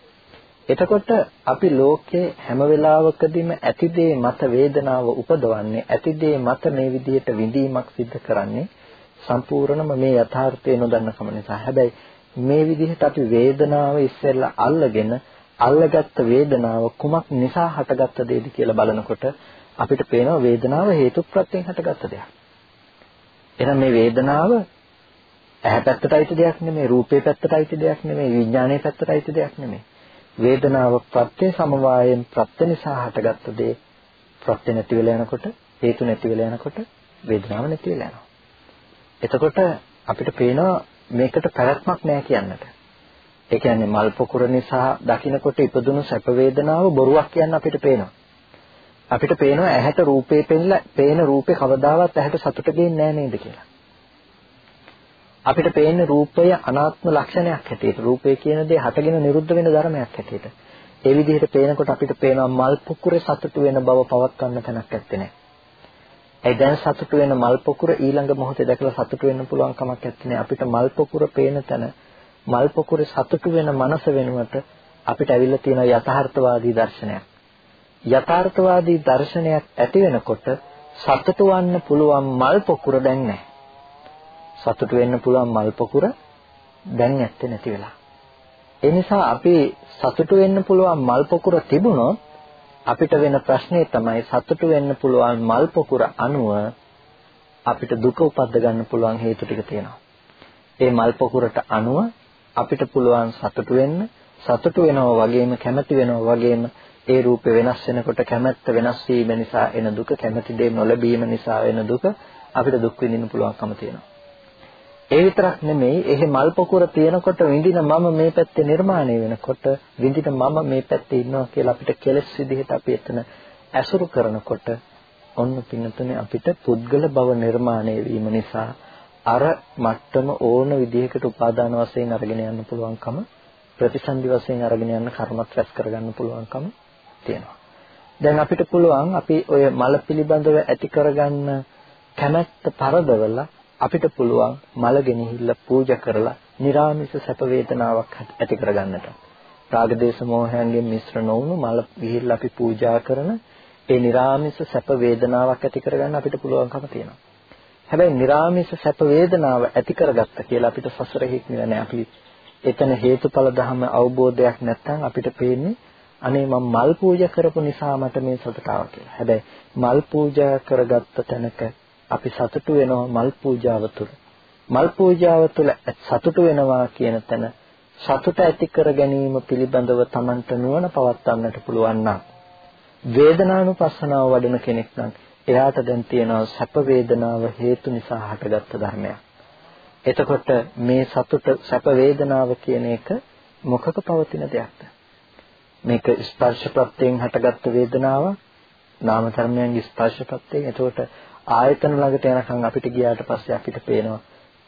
එතකොට අපි ලෝකේ හැම වෙලාවකදීම ඇතිදේ මත වේදනාව උපදවන්නේ ඇතිදේ මත මේ විදිහට විඳීමක් සිද්ධ කරන්නේ සම්පූර්ණම මේ යථාර්ථය නොදන්නකම නිසා. හැබැයි මේ විදිහට අපි වේදනාව ඉස්සෙල්ලා අල්ලගෙන අල්ලගත්ත වේදනාව කුමක් නිසා හටගත්ත දෙයද කියලා බලනකොට අපිට පේනවා වේදනාව හේතු ප්‍රත්‍යයෙන් හටගත්ත දෙයක්. එහෙනම් මේ වේදනාව ඇහැ පැත්තට අයිති දෙයක් නෙමෙයි, රූපේ පැත්තට අයිති දෙයක් නෙමෙයි, විඥානයේ පැත්තට අයිති දෙයක් නෙමෙයි. වේදනාව ප්‍රත්‍ය සමவாயයෙන් ප්‍රත්‍ය නිසා හටගත්ත දේ ප්‍රත්‍ය නැති වෙලා යනකොට, හේතු නැති වෙලා යනකොට වේදනාව නැති වෙලා යනවා. එතකොට අපිට පේනවා මේකට පැවැත්මක් නැහැ කියන්නට. ඒ කියන්නේ මල් පොකුර නිසා දකින්නකොට ඉපදුණු සැප වේදනාව බොරුවක් කියන්න අපිට පේනවා. අපිට පේනවා ඇහැට රූපේ පෙන්නලා පේන රූපේ කවදාවත් ඇහැට සතුට දෙන්නේ නැහැ නේද කියලා. අපිට පේන රූපය අනාත්ම ලක්ෂණයක් හැටියට රූපය කියන දේ හටගෙන නිරුද්ධ වෙන ධර්මයක් හැටියට. ඒ විදිහට පේනකොට අපිට පේනවා මල් පොකුරේ සතුට වෙන බව පවත්වන්න තැනක් නැත්තේ නෑ. ඒ දැන් සතුට වෙන මල් පොකුර ඊළඟ මොහොතේ දැකලා සතුට වෙන්න පුළුවන් කමක් නැත්තේ අපිට මල් පොකුර පේන තැන මල් පොකුරේ සතුට වෙන මනස වෙනුවට අපිට ඇවිල්ලා තියෙන යථාර්ථවාදී දර්ශනයක්. යථාර්ථවාදී දර්ශනයක් ඇති වෙනකොට සතුටු වන්න පුළුවන් මල් පොකුර දැන් නැහැ. සතුටු වෙන්න පුළුවන් මල් පොකුර දැන් නැත්තේ නැති වෙලා. ඒ නිසා අපි සතුටු වෙන්න පුළුවන් මල් පොකුර තිබුණොත් අපිට වෙන ප්‍රශ්නේ තමයි සතුටු වෙන්න පුළුවන් මල් පොකුර අනුව අපිට දුක උපද්ද ගන්න පුළුවන් හේතු ටික තියෙනවා. ඒ මල් පොකුරට අනුව අපිට පුළුවන් සතුටු වෙන්න සතුටු වෙනවා වගේම කැමති වෙනවා වගේම ඒ රූපේ වෙනස් වෙනකොට කැමැත්ත වෙනස් වීම නිසා එන දුක කැමැති දේ නොලැබීම නිසා එන දුක අපිට දුක් විඳින්න පුළුවන්කම තියෙනවා. ඒ විතරක් නෙමෙයි එහෙ මල් පොකුර තියෙනකොට විඳින මම මේ පැත්තේ නිර්මාණය වෙනකොට විඳින මම මේ පැත්තේ ඉන්නවා කියලා අපිට කෙලස් විදිහට අපි එතන ඇසුරු කරනකොට ඔන්න පින්නතුනේ අපිට පුද්ගල භව නිර්මාණය වීම නිසා අර මට්ටම ඕන විදිහකට උපාදාන වශයෙන් අරගෙන යන්න පුළුවන්කම ප්‍රතිසන්දි වශයෙන් අරගෙන යන්න කර්මත් රැස් කරගන්න පුළුවන්කම තියෙනවා. දැන් අපිට පුළුවන් අපි ඔය මල පිළිබඳව ඇති කරගන්න කැමැත්ත පරදවලා අපිට පුළුවන් මල ගෙනහිල්ලා පූජා කරලා निराமிස සැප වේදනාවක් ඇති කරගන්නට. රාගදේශ මොහයන්ගෙන් මිශ්‍ර නොවුණු මල ගිහිල්ලා අපි පූජා කරන ඒ निराமிස සැප වේදනාවක් ඇති කරගන්න අපිට පුළුවන්කම තියෙනවා. හැබැයි निराමිස සැප වේදනාව ඇති කරගත්ත කියලා අපිට සසර හික්මිලා නැහැ. අපි එතන හේතුඵල ධම අවබෝධයක් නැත්නම් අපිට පේන්නේ අනේ මම මල් පූජා කරපු නිසා මට මේ සතුටාව කියලා. හැබැයි මල් පූජා කරගත්ත තැනක අපි සතුටු වෙනවා මල් පූජාව තුළ. මල් පූජාව තුළ සතුටු වෙනවා කියන තැන සතුට ඇති කර ගැනීම පිළිබඳව Tamanට නුවණ පවත්වන්නට පුළුවන් නම් වේදනානුපස්සනාව වඩන කෙනෙක් නම් එයාට දැන් තියෙනවා සැප වේදනාව හේතු නිසා හටගත්ත ධර්මයක්. එතකොට මේ සතුට සැප වේදනාව කියන එක මොකක පවතින දෙයක්ද? මේක ස්පර්ශ ප්‍රත්‍යයෙන් හටගත්ත වේදනාව නාම ධර්මයන්ගේ ස්පර්ශ ප්‍රත්‍යයෙන් එතකොට ආයතන ළඟට යනකම් අපිට ගියාට පස්සේ අපිට පේනවා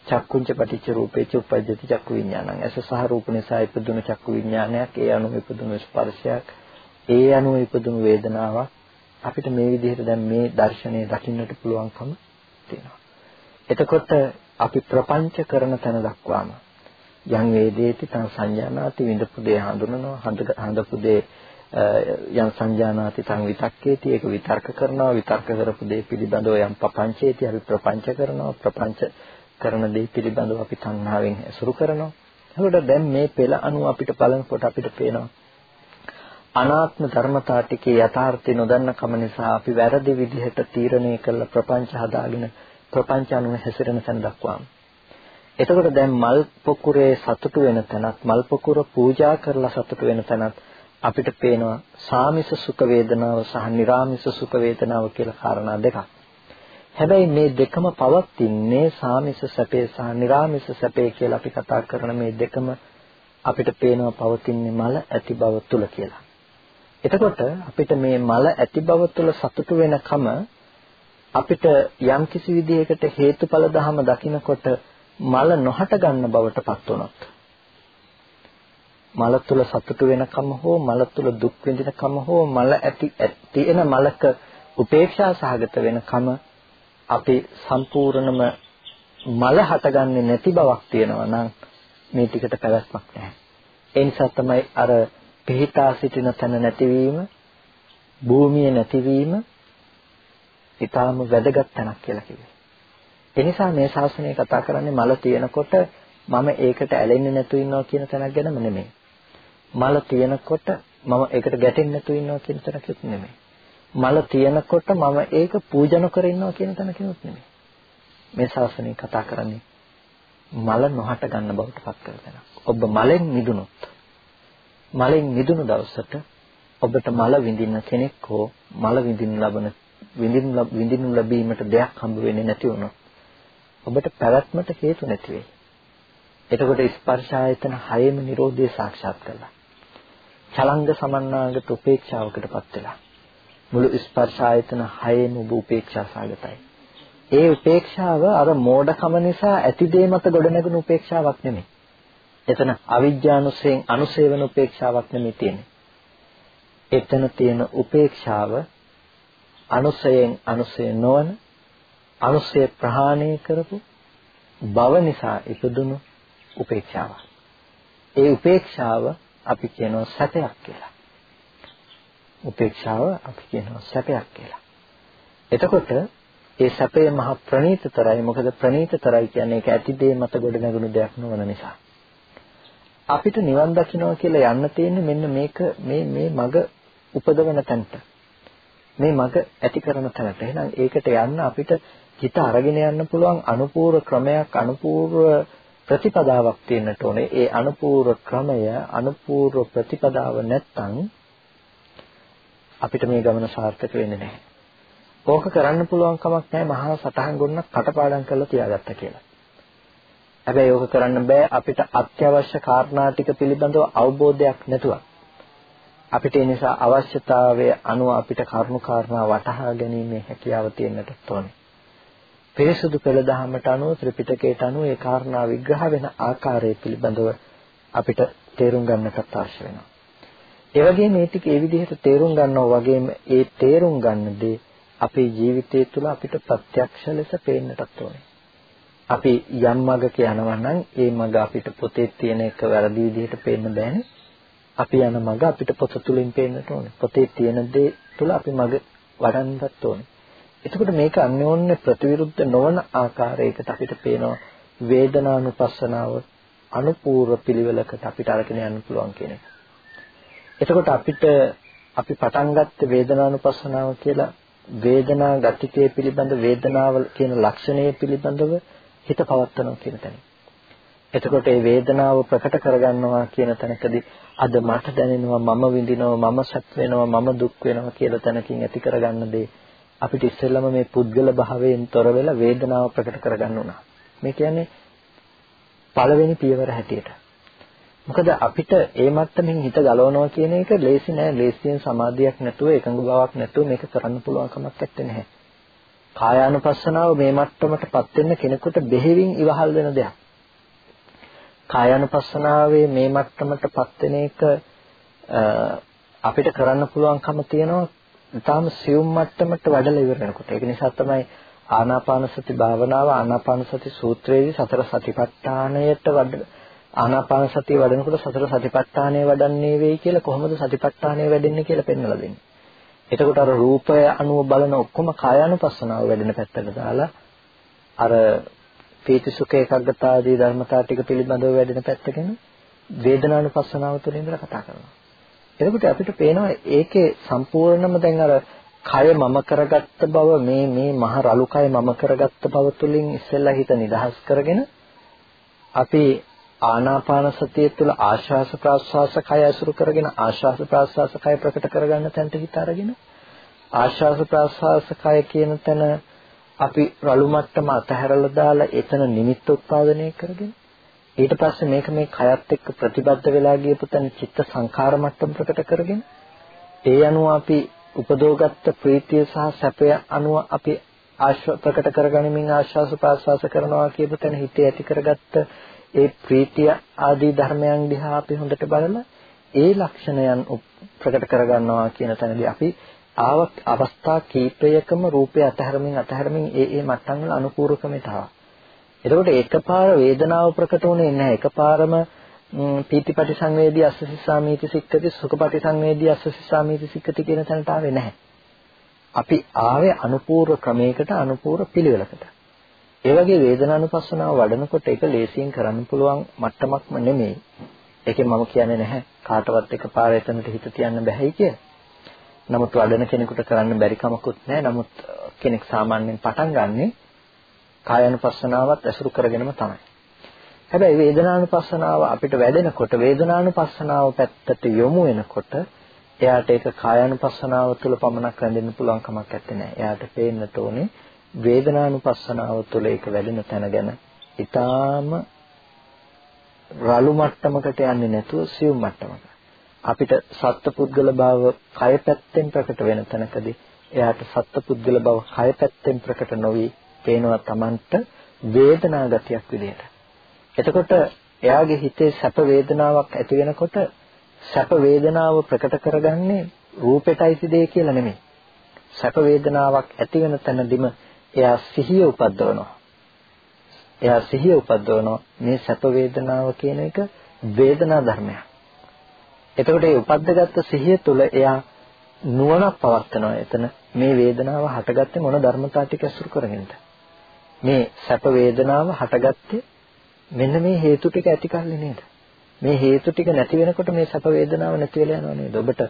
චක්කුංච පටිච්ච රූපේ චුප්පජ්ජති චක්කු විඥානං ඇස සහ රූප නිසා ඉපදුණු චක්කු විඥානයක් ඒ අනුව ඉපදුණු ස්පර්ශයක් ඒ අනුව ඉපදුණු වේදනාවක් අපිට මේ විදිහට දැන් මේ දර්ශනය දකින්නට පුළුවන්කම තියෙනවා. එතකොට අපි ප්‍රපංච කරන තැන දක්වාම යම් වේදේති තං සංජානාති විඳපු දේ හඳුනනවා හඳපු දේ යම් සංජානාති තං විතක්කේති ඒක විතර්ක කරනවා විතර්ක කරපු දේ පිළිබඳව යම් පපංචේති අපි ප්‍රපංච කරනවා ප්‍රපංච කරන දේ පිළිබඳව අපි තණ්හාවෙන් ඇසුරු කරනවා. එතකොට දැන් මේ පෙළ අනුව අපිට බලනකොට අපිට පේනවා අනාත්ම ධර්මතා ටිකේ යථාර්ථය නොදන්න කම නිසා අපි වැරදි විදිහට තීරණය කළ ප්‍රපංච හදාගෙන ප්‍රපංච අනුව හැසිරෙන තැන දක්වාම. එතකොට දැන් මල් පොකුරේ සතුටු වෙන තැනත් මල් පොකුර පූජා කරලා සතුටු වෙන තැනත් අපිට පේනවා සාමිස සුඛ වේදනාව සහ නිර්ාමිස සුඛ වේදනාව කියලා කාරණා දෙකක්. හැබැයි මේ දෙකම පවතින්නේ සාමිස සැපේ සහ නිර්ාමිස සැපේ කියලා අපි කතා කරන මේ දෙකම අපිට පේනවා පවතින්නේ මල ඇති බව තුල කියලා. එතකොට අපිට මේ මල ඇති බව තුල සතුටු වෙනකම අපිට යම් කිසි විදිහකට හේතුඵල ධම දකිනකොට මල නොහට ගන්න බවට පත් වුණොත් මල තුල සතුටු වෙනකම හෝ මල තුල දුක් විඳිනකම හෝ මල ඇති තියෙන මලක උපේක්ෂා සහගත වෙනකම අපි සම්පූර්ණම මල හටගන්නේ නැති බවක් තියෙනවා නම් මේ ටිකට පැවැත්මක් නැහැ. ඒ නිසා තමයි අර පිහිටා සිටින තැන නැතිවීම, භූමිය නැතිවීම ඊටාම වැදගත් තැනක් කියලා කිව්වේ. ඒ නිසා මේ ශාසනය කතා කරන්නේ මල තියෙනකොට මම ඒකට ඇලෙන්නේ නැතු ඉන්නවා කියන තැනක් ගැනම නෙමෙයි. මල තියෙනකොට මම ඒකට ගැටෙන්නේ නැතු ඉන්නවා කියන තැනකුත් නෙමෙයි. මල තියෙනකොට මම ඒක පූජා නොකර ඉන්නවා කියන තැනකුත් නෙමෙයි. මේ ශාසනය කතා කරන්නේ මල නොහට ගන්න බවට පත් කර තැනක්. ඔබ මලෙන් මිදුනොත් මලෙන් මිදුණු දවසට ඔබට මල විඳින්න කෙනෙක් හෝ මල විඳින්න ලබන විඳින්න විඳින්න ලැබීමට දෙයක් හම්බ වෙන්නේ නැති වුණොත් ඔබට පැවැත්මට හේතු නැති වෙයි. එතකොට ස්පර්ශ ආයතන හයේම Nirodhe සාක්ෂාත් කළා. චලංග සමන්නාගත උපේක්ෂාවකටපත් වෙලා. මුළු ස්පර්ශ ආයතන හයේම ඔබ උපේක්ෂා සාගතයි. ඒ උපේක්ෂාව අර මෝඩකම නිසා ඇති දේ මත ගොඩනැගෙන උපේක්ෂාවක් නෙමෙයි. එතන අවිජ්ජානුසයෙන් අනුසේවන උපේක්ෂාවක් නෙමෙයි තියෙන්නේ. එතන තියෙන උපේක්ෂාව අනුසයෙන් අනුසය නොවන අනුසය ප්‍රහාණය කරපු බව නිසා ඉපදුණු උපේක්ෂාවක්. ඒ උපේක්ෂාව අපි කියනවා සැපයක් කියලා. උපේක්ෂාව අපි කියනවා සැපයක් කියලා. එතකොට ඒ සැපය මහ ප්‍රණීතතරයි මොකද ප්‍රණීතතරයි කියන්නේ ඒක ඇති දේ මත ගොඩ නැගුණු දෙයක් නොවන නිසා. අපිට නිවන් දකින්නවා කියලා යන්න තියෙන්නේ මෙන්න මේක මේ මේ මග උපදවන තැනට. මේ මග ඇති කරන තැනට. එහෙනම් ඒකට යන්න අපිට හිත අරගෙන යන්න පුළුවන් අනුපූර්ව ක්‍රමයක් අනුපූර්ව ප්‍රතිපදාවක් තියෙන්නට ඕනේ. ඒ අනුපූර්ව ක්‍රමය අනුපූර්ව ප්‍රතිපදාව නැත්තම් අපිට මේ ගමන සාර්ථක වෙන්නේ නැහැ. ඕක කරන්න පුළුවන් කමක් නැහැ මහා සටහන් ගොන්නක් කටපාඩම් කරලා තියාගත්ත කියලා. හැබැයි ඕක කරන්න බෑ අපිට අත්‍යවශ්‍ය කාරණා ටික පිළිබඳව අවබෝධයක් නැතුව. අපිට ඒ නිසා අවශ්‍යතාවය අනුව අපිට කරුණු කාරණා වටහා ගැනීමේ හැකියාව තියෙන්නට ඕනේ. පිරිසුදු පෙළ දහමට අනුව ත්‍රිපිටකයට අනුව ඒ කාරණා විග්‍රහ වෙන ආකාරය පිළිබඳව අපිට තේරුම් ගන්නටත් අවශ්‍ය වෙනවා. ඒ වගේම මේ ටික ඒ විදිහට තේරුම් ගන්නවා වගේම ඒ තේරුම් ගන්න දේ අපේ ජීවිතය තුළ අපිට ප්‍රත්‍යක්ෂ ලෙස පේන්නටත් ඕනේ. අපි යම් මගක යනවා නම් ඒ මග අපිට පොතේ තියෙන එක වැරදි විදිහට පේන්න බෑනේ. අපි යන මග අපිට පොත තුලින් පේන්නට ඕනේ. පොතේ තියෙන දේ තුල අපි මග වඩන්නත් ඕනේ. එතකොට මේක අන්‍යෝන්‍ය ප්‍රතිවිරුද්ධ නොවන ආකාරයකට අපිට පේනවා වේදනානුපස්සනාව අනුපූර්ව පිළිවෙලකට අපිට අරගෙන යන්න පුළුවන් කියන එක. එතකොට අපිට අපි පටන් ගත්ත වේදනානුපස්සනාව කියලා වේදනා ගතිකයේ පිළිබඳ වේදනාව කියන ලක්ෂණය පිළිබඳව හිත පවත්වනවා කියන තැන. එතකොට මේ වේදනාව ප්‍රකට කරගන්නවා කියන තැනකදී අද මට දැනෙනවා මම විඳිනවා මම සැප වෙනවා මම දුක් වෙනවා කියලා තැනකින් ඇති කරගන්න දේ අපිට ඉස්සෙල්ලම මේ පුද්ගල භාවයෙන් තොර වෙලා වේදනාව ප්‍රකට කරගන්න උනා. මේ කියන්නේ පළවෙනි පියවර හැටියට. මොකද අපිට ඒ මට්ටමින් හිත ගලවනවා කියන එක ලේසි නෑ. ලේසියෙන් සමාධියක් නැතුව එකඟ බවක් නැතුව මේක කරන්න පුළුවන් කමක් නැත්තේ නැහැ. කායානුපස්සනාව මේ මට්ටමටපත් වෙන්න කෙනෙකුට බෙහෙවින් ඉවහල් වෙන දෙයක්. කායානුපස්සනාවේ මේ මට්ටමටපත් වෙන එක අපිට කරන්න පුළුවන්කම තියෙනවා ඊටාම සියුම් මට්ටමට වැඩලා ඉවර වෙනකොට. ඒක නිසා තමයි ආනාපාන සති භාවනාව ආනාපාන සති සූත්‍රයේදී සතර සතිපට්ඨානයට වඩ ආනාපාන සතිය වඩනකොට සතර සතිපට්ඨානය වඩන්නේ වෙයි කියලා කොහොමද සතිපට්ඨානය වැඩෙන්නේ කියලා පෙන්වලා දෙන්නේ. එතකොට අර රූපය අනුව බලන ඔක්කොම කායानुපස්සනාව වැඩෙන පැත්තට දාලා අර පීති සුඛ ඒකග්ගතාදී ධර්මතා ටික පිළිබඳව වැඩෙන පැත්තකින් වේදනානුපස්සනාව තුළ ඉඳලා කතා කරනවා. එතකොට අපිට පේනවා ඒකේ සම්පූර්ණම දැන් අර කය මම කරගත්ත බව මේ මේ මහ රළු කය මම කරගත්ත බව තුළින් ඉස්සෙල්ලා හිත නිදහස් කරගෙන අපි ආනාපාන සතිය තුළ ආශ්වාස ප්‍රාශ්වාස කය අසුරු කරගෙන ආශ්වාස ප්‍රාශ්වාස කය ප්‍රකට කරගන්න තැනට හිත අරගෙන ආශ්වාස ප්‍රාශ්වාස කය කියන තැන අපි රළු මට්ටම අතහැරලා දාලා එතන නිමිත්ත උත්පාදනය කරගෙන ඊට පස්සේ මේක මේ කයත් එක්ක ප්‍රතිබද්ධ වෙලා ගියපු තැන චිත්ත සංඛාර මට්ටම ප්‍රකට කරගෙන ඒ අනුව අපි උපදෝගත්ත ප්‍රීතිය සහ සැපය අනුව අපි ආශ්ව ප්‍රකට කරගනිමින් ආශ්වාස ප්‍රාශ්වාස කරනවා කියපු තැන හිතේ ඇති කරගත්ත ඒ ප්‍රීතිය ආදී ධර්මයන් දිහා අපි හොඳට බලලා ඒ ලක්ෂණයන් ප්‍රකට කරගන්නවා කියන තැනදී අපි ආවක් අවස්ථා කීපයකම රූපය අතහැරමින් අතහැරමින් ඒ ඒ මට්ටම් වල අනුපූරකමට ආවා. එතකොට එකපාර වේදනාව ප්‍රකට වුණේ නැහැ. එකපාරම පීතිපටි සංවේදී අස්සසිසාමීති සික්කති සුඛපටි සංවේදී අස්සසිසාමීති සික්කති කියන තැනට ආවේ නැහැ. අපි ආවේ අනුපූර්ව ක්‍රමයකට අනුපූර්ව පිළිවෙලකට. ඒ වගේ වේදනානුපස්සනාව වඩනකොට ඒක ලේසියෙන් කරන්න පුළුවන් මට්ටමක්ම නෙමෙයි. ඒකෙන් මම කියන්නේ නැහැ කාටවත් එකපාර එතනට හිත තියන්න බැහැයි කියලා. නමුත් වඩන කෙනෙකුට කරන්න බැරි කමකුත් නැහැ. නමුත් කෙනෙක් සාමාන්‍යයෙන් පටන් ගන්නෙ කායानुපස්සනාවත් ඇසුරු කරගෙනම තමයි. හැබැයි වේදනානුපස්සනාව අපිට වැඩෙනකොට වේදනානුපස්සනාව පැත්තට යොමු වෙනකොට එයාට ඒක කායानुපස්සනාව තුළ පමණක් රැඳෙන්න පුළුවන් කමක් නැත්තේ. එයාට පේන්නට ඕනේ වේදනානුපස්සනාව තුළ ඒක වැඩෙන තැන ගැන ඊටාම රළු මට්ටමකට යන්නේ නැතුව සියුම් මට්ටමක අපිට සත්පුද්ගල භාව කය පැත්තෙන් ප්‍රකට වෙන තැනකදී එයාට සත්පුද්ගල භව කය පැත්තෙන් ප්‍රකට නොවි පේනවා Tamanට වේදනා ගතියක් විදියට. එතකොට එයාගේ හිතේ සැප වේදනාවක් ඇති වෙනකොට සැප වේදනාව ප්‍රකට කරගන්නේ රූපෙටයිසි දෙය කියලා නෙමෙයි. සැප වේදනාවක් ඇති වෙන තැනදීම එයා සිහිය උපද්දවනවා. එයා සිහිය උපද්දවනවා මේ සැප වේදනාව කියන එක වේදනා ධර්මයක්. එතකොට මේ උපද්දගත්ත සිහිය තුළ එයා නුවණක් පවත්නවා. එතන මේ වේදනාව හටගත්තේ මොන ධර්මතා ටික ඇසුරු කරගෙනද? මේ සැප වේදනාව හටගත්තේ මෙන්න මේ හේතු ටික ඇති කල්ලි නේද? මේ හේතු ටික නැති වෙනකොට මේ සැප වේදනාව නැති වෙලා යනවා නේද? ඔබට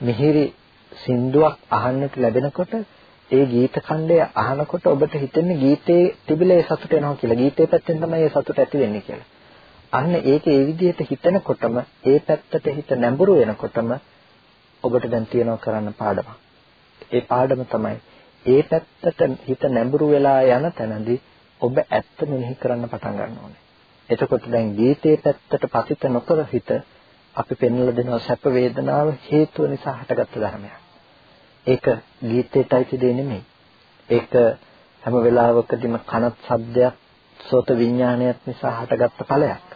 මිහිරි සින්දුවක් අහන්නට ලැබෙනකොට ඒ ගීත ඛණ්ඩය අහනකොට ඔබට හිතෙන්නේ ගීතේ තිබිලා ඒ සතුට එනවා කියලා. ගීතේ පැත්තෙන් තමයි ඒ සතුට ඇති වෙන්නේ කියලා. අන්න ඒක ඒ විදිහට හිතනකොටම ඒ පැත්තට හිත නැඹුරු වෙනකොටම ඔබට දැන් තියෙනවා කරන්න පාඩමක්. ඒ පාඩම තමයි ඒ පැත්තට හිත නැඹුරු වෙලා යන තැනදී ඔබ ඇත්ත මෙනෙහි කරන්න පටන් ගන්න ඕනේ. එතකොට දැන් ගීතේ පැත්තට පතිත නොකර හිත අපි පෙන්වලා දෙනවා සැප වේදනාව හේතුව නිසා හටගත්ත ධර්මයක්. ඒක ගීතයටයි දෙන්නේ නෙමෙයි. ඒක හැම වෙලාවකදීම කනත් ශබ්දයක් සෝත විඥානයත් නිසා හටගත්ත ඵලයක්.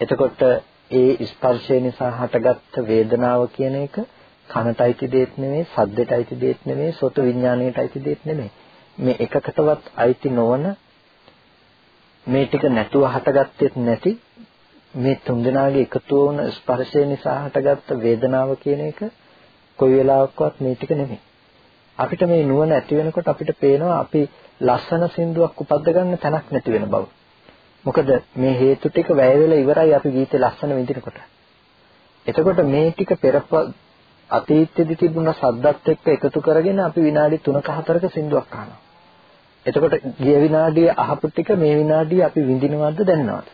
එතකොට ඒ ස්පර්ශය නිසා හටගත්ත වේදනාව කියන එක කනටයි දෙයක් නෙමෙයි, ශබ්දයටයි දෙයක් නෙමෙයි, සෝත විඥානයටයි දෙයක් නෙමෙයි. මේ එකකටවත් අයිති නොවන මේ ටික නැතුව හටගත්තෙත් නැති මේ තුන්දෙනාගේ එකතු වුණ ස්පර්ශය නිසා හටගත්ත වේදනාව කියන එක කොයි වෙලාවකවත් මේ ටික නෙමෙයි. අපිට මේ නුවණ ඇති වෙනකොට අපිට පේනවා අපි ලස්සන සින්දුවක් උපද්ද ගන්න තැනක් නැති වෙන බව. මොකද මේ හේතු ටික වැය වෙලා ඉවරයි අපි ගීතේ ලස්සන විඳිනකොට. එතකොට මේ ටික පෙර අතීතයේදී තිබුණ සද්දත් එක්ක එකතු කරගෙන අපි විනාඩි 3ක 4ක සින්දුවක් අහනවා. එතකොට ගිය විනාඩියේ අහපු ටික මේ විනාඩියේ අපි විඳිනවද දැනනවද?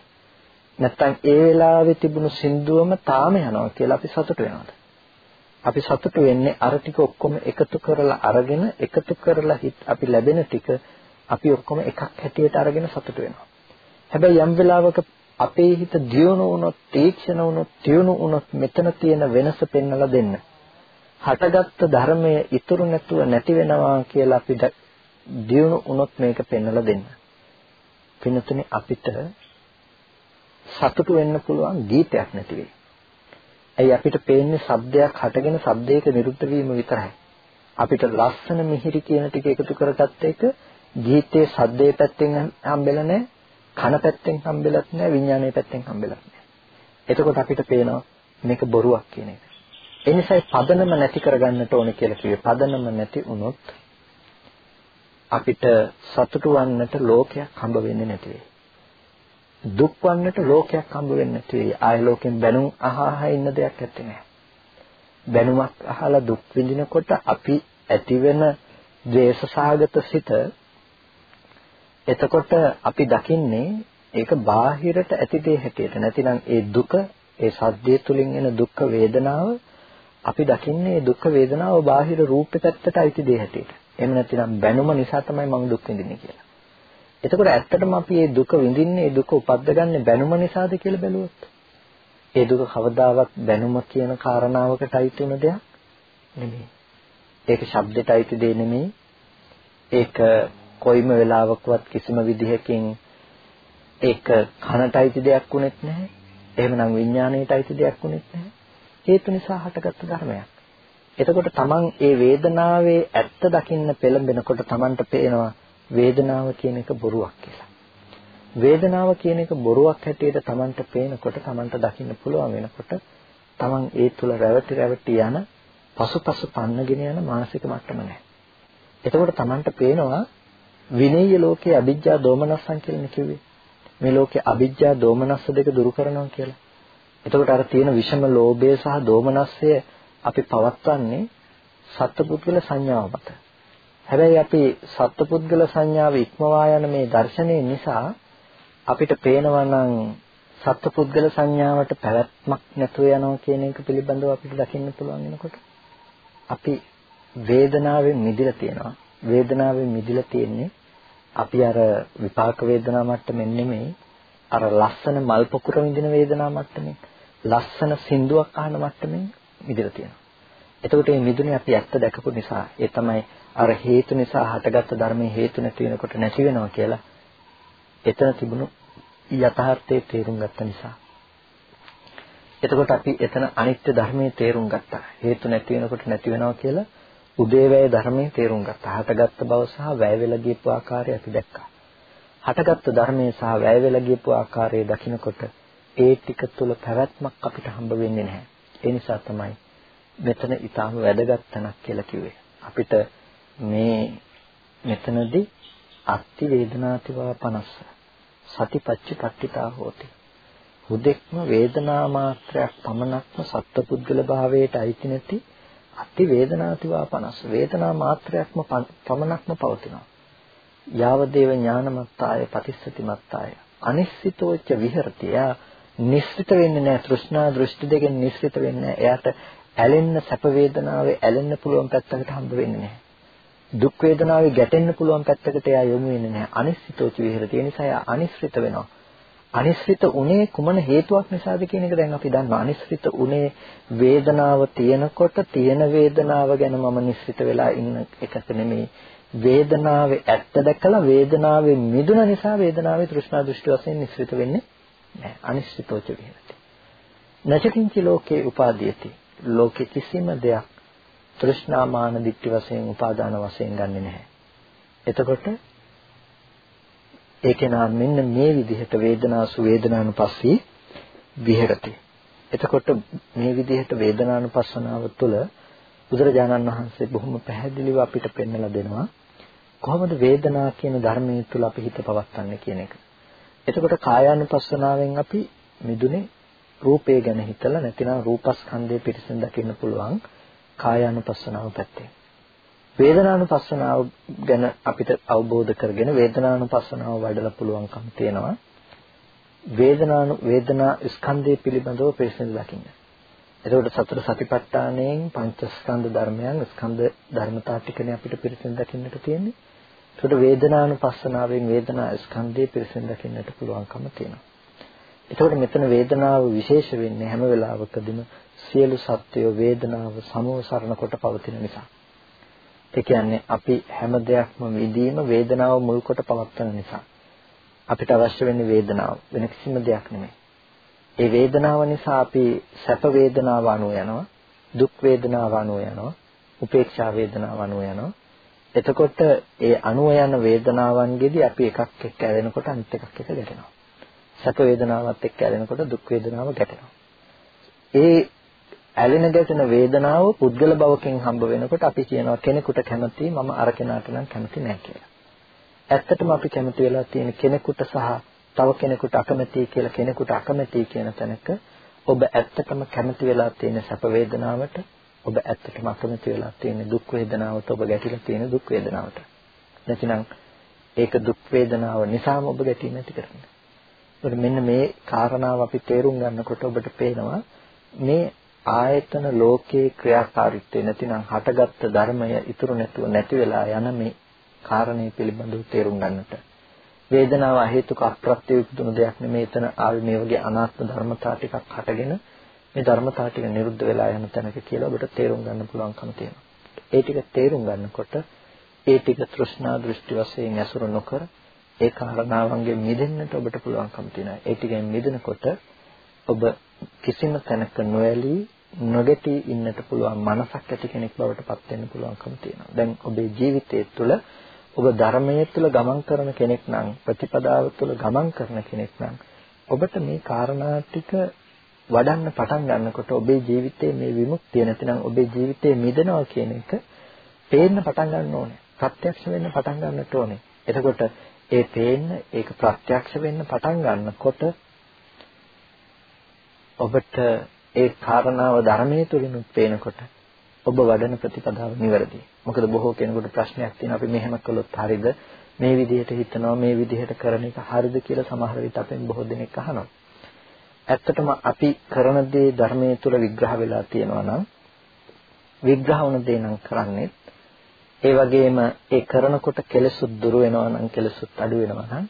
නැත්තම් ඒ වෙලාවේ තිබුණු සින්දුවම තාම යනවා කියලා අපි සතුට වෙනවද? අපි සතුට වෙන්නේ අර ටික ඔක්කොම එකතු කරලා අරගෙන එකතු කරලා අපි ලැබෙන ටික අපි ඔක්කොම එකක් හැටියට අරගෙන සතුට වෙනවා. හැබැයි යම් වෙලාවක අපේ හිත දියුණු වුණොත්, තීක්ෂණ වුණොත්, තියුණු වුණොත් මෙතන තියෙන වෙනස පෙන්වලා දෙන්න. හටගත්තු ධර්මය ඉතුරු නැතුව නැති වෙනවා කියලා අපි දියුණු වුණොත් මේක පෙන්වලා දෙන්න. පින්නතුනේ අපිට සතුටු වෙන්න පුළුවන් ගීතයක් නැති වෙයි. ඇයි අපිට පේන්නේ shabdයක් හටගෙන shabdයක නිරුද්ධ වීම විතරයි. අපිට ලස්සන මිහිරි කියන ටික එකතු කරගත්ත එක ගීතයේ සද්දේ පැත්තෙන් හම්බෙලා නැහැ, කන පැත්තෙන් හම්බෙලත් නැහැ, විඥානයේ පැත්තෙන් හම්බෙලත් නැහැ. එතකොට අපිට පේනවා මේක බොරුවක් කියන එක. ඒ නිසායි පදනම නැති කරගන්නට ඕනේ කියලා කිව්වේ. පදනම නැති වුණොත් අපිට සතුටු වන්නට ලෝකයක් හම්බ වෙන්නේ නැති වෙයි. දුක් වන්නට ලෝකයක් හම්බ වෙන්නේ නැති වෙයි. ආය ලෝකෙන් බැනුම් අහහා ඉන්න දෙයක් නැත්තේ නෑ. බැනුමක් අහලා දුක් විඳිනකොට අපි ඇතිවෙන ද්වේෂසහගත සිත එතකොට අපි දකින්නේ ඒක බාහිරට ඇති දේ හැටියට නැතිනම් ඒ දුක ඒ සද්දේ තුලින් එන දුක් වේදනාව අපි දකින්නේ ඒ දුක් වේදනාව බාහිර රූපේ පැත්තට අයිති දේ හැටියට. එහෙම නැතිනම් බැනුම නිසා තමයි මම දුක් විඳින්නේ කියලා. එතකොට ඇත්තටම අපි මේ දුක විඳින්නේ මේ දුක උපද්දගන්නේ බැනුම නිසාද කියලා බැලුවොත් ඒ දුක කවදාවත් බැනුම කියන කාරණාවකට අයිති වෙන දෙයක් නෙමෙයි. ඒක ශබ්දයට අයිති දෙයක් නෙමෙයි. ඒක කොයිම වෙලාවකවත් කිසිම විදිහකින් ඒක කනට අයිති දෙයක් වුණෙත් නැහැ. එහෙමනම් විඥාණයට අයිති දෙයක් වුණෙත් නැහැ. හේතු නිසා හටගත්තු ධර්මයක්. එතකොට තමන් ඒ වේදනාවේ ඇත්ත දකින්න පෙළඹෙනකොට තමන්ට පේනවා වේදනාව කියන එක බොරුවක් කියලා. වේදනාව කියන එක බොරුවක් හැටියට තමන්ට පේනකොට තමන්ට දකින්න පුළුවන් වෙනකොට තමන් ඒ තුල රැවටි රැවටි යන පසුපසු පන්නගෙන යන මානසික මට්ටම නැහැ. එතකොට තමන්ට පේනවා විනේය ලෝකයේ අවිජ්ජා දෝමනස්සන් කියලා කිව්වේ. මේ ලෝකයේ අවිජ්ජා දෝමනස්ස දෙක දුරු කරනවා කියලා. එතකොට අර තියෙන විෂම ලෝභය සහ දෝමනස්සය අපි පවත්වන්නේ සත්පුද්ගල සංඥාව මත. හැබැයි අපි සත්පුද්ගල සංඥාව ඉක්මවා යන මේ දර්ශනය නිසා අපිට පේනවා නම් සත්පුද්ගල සංඥාවට පැවැත්මක් නැතුව යනවා කියන එක පිළිබඳව අපිට දකින්න පුළුවන් වෙනකොට අපි වේදනාවෙන් මිදලා තියෙනවා. වේදනාවෙන් මිදලා තියෙන්නේ අපි අර විපාක වේදනා මට්ටමින් නෙමෙයි අර ලස්සන මල් පොකුර විඳින වේදනා මට්ටමින් ලස්සන සින්දුවක් අහන මට්ටමින් මිදලා තියෙනවා. එතකොට මේ මිදුනේ අපි ඇත්ත දැකපු නිසා ඒ තමයි අර හේතු නිසා හටගත්ත ධර්මයේ හේතු නැති වෙනකොට නැති වෙනවා කියලා එතන තිබුණු යථාර්ථයේ තේරුම් ගත්ත නිසා. එතකොට අපි එතන අනිත්‍ය ධර්මයේ තේරුම් ගත්තා. හේතු නැති වෙනකොට නැති වෙනවා කියලා උදේවැය ධර්මයේ තේරුම් ගත්තා. හටගත්ත බව සහ වැය වෙලා ගියපු ආකාරය අපි දැක්කා. හටගත්ත ධර්මයේ සහ වැය වෙලා ගියපු ආකාරය දකිනකොට ඒ ටික තුල පැවැත්මක් අපිට හම්බ වෙන්නේ නැහැ. ඒ නිසා තමයි මෙතන ඊටාම වැදගත් තැනක් කියලා කිව්වේ. අපිට මේ මෙතනදී අත්ති වේදනාතිවා 50 සතිපච්ච පට්ඨිතා හෝති. හුදෙක්ම වේදනා මාත්‍රයක් පමණක්ම සත්පුද්ගල භාවයට අයිති නැති අති වේදනාතිවා 50 වේදනා මාත්‍රයක්ම පමණක්ම පවතිනවා. යාවදේව ඥානමත්තාය පටිස්සති මත්තාය අනිශ්චිතෝච්ච විහෙරති. එයා නිශ්චිත වෙන්නේ නැහැ තෘෂ්ණා දෘෂ්ටි දෙකෙන් නිශ්චිත වෙන්නේ නැහැ. එයාට ඇලෙන්න සැප වේදනාවේ ඇලෙන්න පුළුවන් පැත්තකට හම්බ වෙන්නේ නැහැ. දුක් වේදනාවේ ගැටෙන්න පුළුවන් පැත්තකට එයා යොමු වෙන්නේ නැහැ. අනිශ්චිතෝච විහෙරති. ඒ නිසා එයා අනිශ්චිත වෙනවා. අනිශ්චිත උනේ කුමන හේතුවක් නිසාද කියන එක දැන් අපි දන්නවා. අනිශ්චිත උනේ වේදනාව තියෙනකොට තියෙන වේදනාව ගැන මම නිශ්චිත වෙලා ඉන්න එකක නෙමෙයි. වේදනාවේ ඇත්ත දැකලා වේදනාවේ මිදුන නිසා වේදනාවේ තෘෂ්ණා දෘෂ්ටි වශයෙන් නිශ්චිත වෙන්නේ නැහැ. අනිශ්චිතෝච විහෙරති. නචකින්ච ලෝකේ උපාදීයති. ලෝකේ කිසිම දෙයක් තෘෂ්ණා මාන දික්ටි වශයෙන් උපාදාන වශයෙන් ගන්නෙ නැහැ. එතකොට ඒකේ නම් මෙන්න මේ විදිහට වේදනාසු වේදනානුපස්සී විහෙරති. එතකොට මේ විදිහට වේදනානුපස්සනාව තුළ බුදුරජාණන් වහන්සේ බොහොම පැහැදිලිව අපිට පෙන්වලා දෙනවා කොහොමද වේදනා කියන ධර්මයේ තුල අපි හිත පවත්න්නේ කියන එක. එතකොට කායානුපස්සනාවෙන් අපි මිදුනේ රූපය ගැන හිතලා නැතිනම් රූපස්කන්ධය පිරිසිදු දකින්න පුළුවන් කායානුපස්සනාව පැත්තේ. වේදනානුපස්සනාව ගැන අපිට අවබෝධ කරගෙන වේදනානුපස්සනාව වඩලා පුළුවන්කම තියෙනවා. වේදනානු වේදනා ස්කන්ධය පිළිබඳව පිළිසිඳ දකින්න. එතකොට සතර සතිපට්ඨානයෙන් පංචස්කන්ධ ධර්මයන් ස්කන්ධ ධර්මතා ටිකනේ අපිට පිළිසිඳ දකින්නට තියෙන්නේ. එතකොට වේදනානුපස්සනාවෙන් වේදනා ස්කන්ධය පිළිසිඳ දකින්නට පුළුවන්කම තියෙනවා. එතකොට මෙතන වේදනාව විශේෂ වෙන්නේ හැම වෙලාවකදීම සියලු සත්වය වේදනාව සමව සරණ කොට පවතින නිසා. ඒ කියන්නේ අපි හැම දෙයක්ම විඳීම වේදනාව මුල් කොට පවත්වන නිසා. අපිට අවශ්‍ය වෙන්නේ වේදනාව වෙන කිසිම දෙයක් නෙමෙයි. ඒ වේදනාව නිසා අපි සැප වේදනාව අනුව යනවා දුක් වේදනාව අනුව යනවා උපේක්ෂා වේදනාව අනුව යනවා එතකොට ඒ අනුව යන වේදනාවන්ගෙදී අපි එකක් එක්ක ඇලෙනකොට අනිත් එකක් එක්ක ගැටෙනවා සැප වේදනාවත් එක්ක ඇලෙනකොට දුක් වේදනාව ගැටෙනවා ඒ ඇලෙන ගැටෙන වේදනාව පුද්ගල භවකින් හම්බ වෙනකොට අපි කියනවා කෙනෙකුට කැමති මම අර කෙනාට නම් කැමති නැහැ කියලා. ඇත්තටම අපි කැමති වෙලා තියෙන කෙනෙකුට සහ තව කෙනෙකුට අකමැති කියලා කෙනෙකුට අකමැති කියන තැනක ඔබ ඇත්තටම කැමති වෙලා තියෙන සැප වේදනාවට ඔබ ඇත්තටම අකමැති වෙලා තියෙන දුක් වේදනාවට ඔබ ගැටිලා තියෙන දුක් වේදනාවට. නැතිනම් ඒක දුක් වේදනාව නිසාම ඔබ ගැටීම ඇති කරන්නේ. මෙන්න මේ කාරණාව අපි තේරුම් ගන්නකොට ඔබට පේනවා මේ ආයතන ලෝකයේ ක්‍රියාකාරීත්වය නැතිනම් හටගත්තු ධර්මය ඉතුරු නැතුව නැති වෙලා යන මේ කාරණේ පිළිබඳව තේරුම් ගන්නට වේදනාව හේතුක අප්‍රත්‍ය විදුණු දෙයක් නෙමෙයි එතන ආවේ මේ වගේ අනාත්ම ධර්මතා ටිකක් හටගෙන මේ ධර්මතා ටික නිරුද්ධ වෙලා යන තැනක කියලා ඔබට තේරුම් ගන්න පුළුවන්කම තියෙනවා. ඒ ටික තේරුම් ගන්නකොට ඒ ටික තෘෂ්ණා දෘෂ්ටි වශයෙන් ඇසුරු නොකර ඒ කාරණාවන්ගෙන් මිදෙන්නට ඔබට පුළුවන්කම තියෙනවා. ඒ ටිකෙන් මිදෙනකොට ඔබ කිසිම තැනක නොඇලී නොගැටී ඉන්නට පුළුවන් මනසක් ඇති කෙනෙක් බවට පත් වෙන්න පුළුවන්කම තියෙනවා. දැන් ඔබේ ජීවිතය තුළ ඔබ ධර්මයේ තුළ ගමන් කරන කෙනෙක් නම් ප්‍රතිපදාව තුළ ගමන් කරන කෙනෙක් නම් ඔබට මේ කාරණා ටික වඩන්න පටන් ගන්නකොට ඔබේ ජීවිතයේ මේ විමුක්තිය නැතිනම් ඔබේ ජීවිතයේ මිදෙනවා කියන එක පේන්න පටන් ගන්න ඕනේ. ප්‍රත්‍යක්ෂ වෙන්න පටන් ගන්නට ඕනේ. එතකොට ඒ පේන්න ඒක ප්‍රත්‍යක්ෂ වෙන්න පටන් ගන්නකොට ඔබට ඒ කාරණාව ධර්මයේ තුලිනුත් පේනකොට ඔබ වඩන ප්‍රතිපදාව නිවැරදි. මොකද බොහෝ කෙනෙකුට ප්‍රශ්නයක් තියෙනවා අපි මෙහෙම කළොත් හරියද? මේ විදිහට හිතනවා මේ විදිහට කරන එක හරියද කියලා සමහර විට අපෙන් බොහෝ දෙනෙක් අහනවා. ඇත්තටම අපි කරන දේ ධර්මයේ තුල විග්‍රහ වෙලා තියෙනවා නම් විග්‍රහ වුණ දේ නම් කරන්නේ ඒ වගේම ඒ කරනකොට කෙලසුත් දුර වෙනවා නම් කෙලසුත් අඩු වෙනවා නම්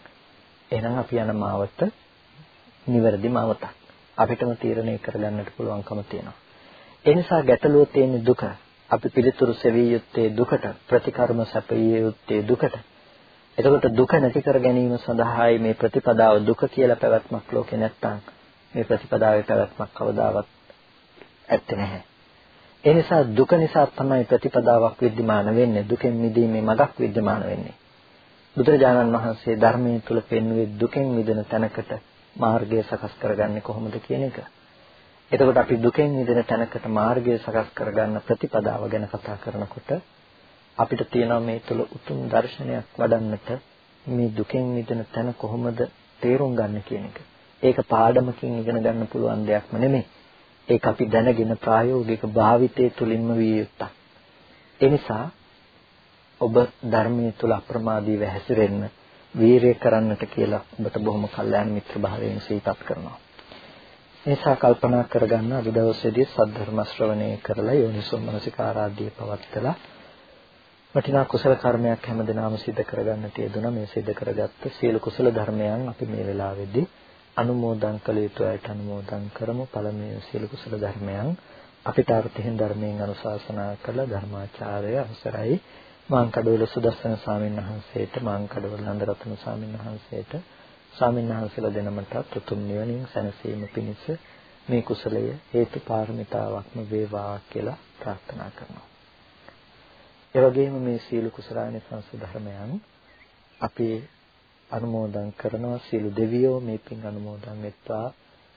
එහෙනම් අපි යන මාවත නිවැරදි මාවතක්. අපිටම තීරණය කරගන්නට පුළුවන්කම තියෙනවා. ඒ නිසා ගැටලුව තියෙන දුක. අපි පිළිතුරු සෙවිය යුත්තේ දුකට, ප්‍රතිකර්ම සැපිය යුත්තේ දුකට. එතකොට දුක නැති කර ගැනීම සඳහායි මේ ප්‍රතිපදාව දුක කියලා පැවැත්මක් ලෝකේ නැත්තම් මේ ප්‍රතිපදාවේ පැවැත්මක් කවදාවත් ඇත්තේ නැහැ. ඒ නිසා දුක නිසා තමයි ප්‍රතිපදාවක් विद्यमान වෙන්නේ. දුකෙන් මිදීමේ මඟක් विद्यमान වෙන්නේ. බුදුරජාණන් වහන්සේ ධර්මයේ තුල පෙන්වුවේ දුකෙන් මිදෙන තැනකට මාර්ගය සකස් කරගන්නේ කොහොමද කියන එක. එතකොට අපි දුකෙන් මිදෙන තැනකට මාර්ගය සකස් කරගන්න ප්‍රතිපදාව ගැන කතා කරනකොට අපිට තියෙනවා මේ තුළ උතුම් දර්ශනයක් වඩන්නට මේ දුකෙන් මිදෙන තැන කොහොමද තේරුම් ගන්න කියන එක. ඒක පාඩමකින් ඉගෙන ගන්න පුළුවන් දෙයක්ම නෙමෙයි. ඒක අපි දැනගෙන ප්‍රායෝගික භාවිතයේ තුලින්ම විය යුත්තක්. ඒ නිසා ඔබ ධර්මයේ තුල අප්‍රමාදීව හැසිරෙන්න වීරය කරන්නට කියලා ඔබට බොහොම කල්යාණ මිත්‍ර භාවයෙන් සිහිපත් කරනවා. නිසා කල්පනා කරගන්න අද දවසේදී සද්ධර්ම ශ්‍රවණය කරලා යෝනිසෝ මනසිකාරාදී පවත්තලා වටිනා කුසල කර්මයක් හැමදෙනාම සිදු කරගන්න තියදුනා මේ සිදු කරගත්ත සියලු කුසල ධර්මයන් අපි මේ වෙලාවේදී අනුමෝදන් කළ යුතු අයට අනුමෝදන් කරමු පළමුව සියලු කුසල ධර්මයන් අපිට අර්ථයෙන් ධර්මයෙන් අනුශාසනා කළ ධර්මාචාර්ය අවසරයි මාංකඩවල සුදස්සන ස්වාමීන් වහන්සේට මාංකඩවල නන්දරත්න ස්වාමීන් වහන්සේට ස්වාමීන් වහන්සේලා දෙනමට උතුම් නිවනින් සැනසීම පිණිස මේ කුසලය හේතු පාරමිතාවක්ම වේවා කියලා ප්‍රාර්ථනා කරනවා. ඒ වගේම මේ සීල කුසලායන සංස ධර්මයන් අපි අනුමෝදන් කරනවා සීල දෙවියෝ මේ පින් අනුමෝදන් වෙත්වා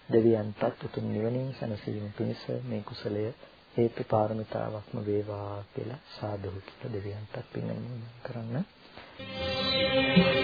දෙවියන්ටත් උතුම් නිවනින් සැනසීම පිණිස මේ කුසලය හේතු පාරමිතාවක්ම වේවා කියලා සාදු කියලා දෙවියන්ටත් පින් අනුමෝදන් කරන්න. Thank you.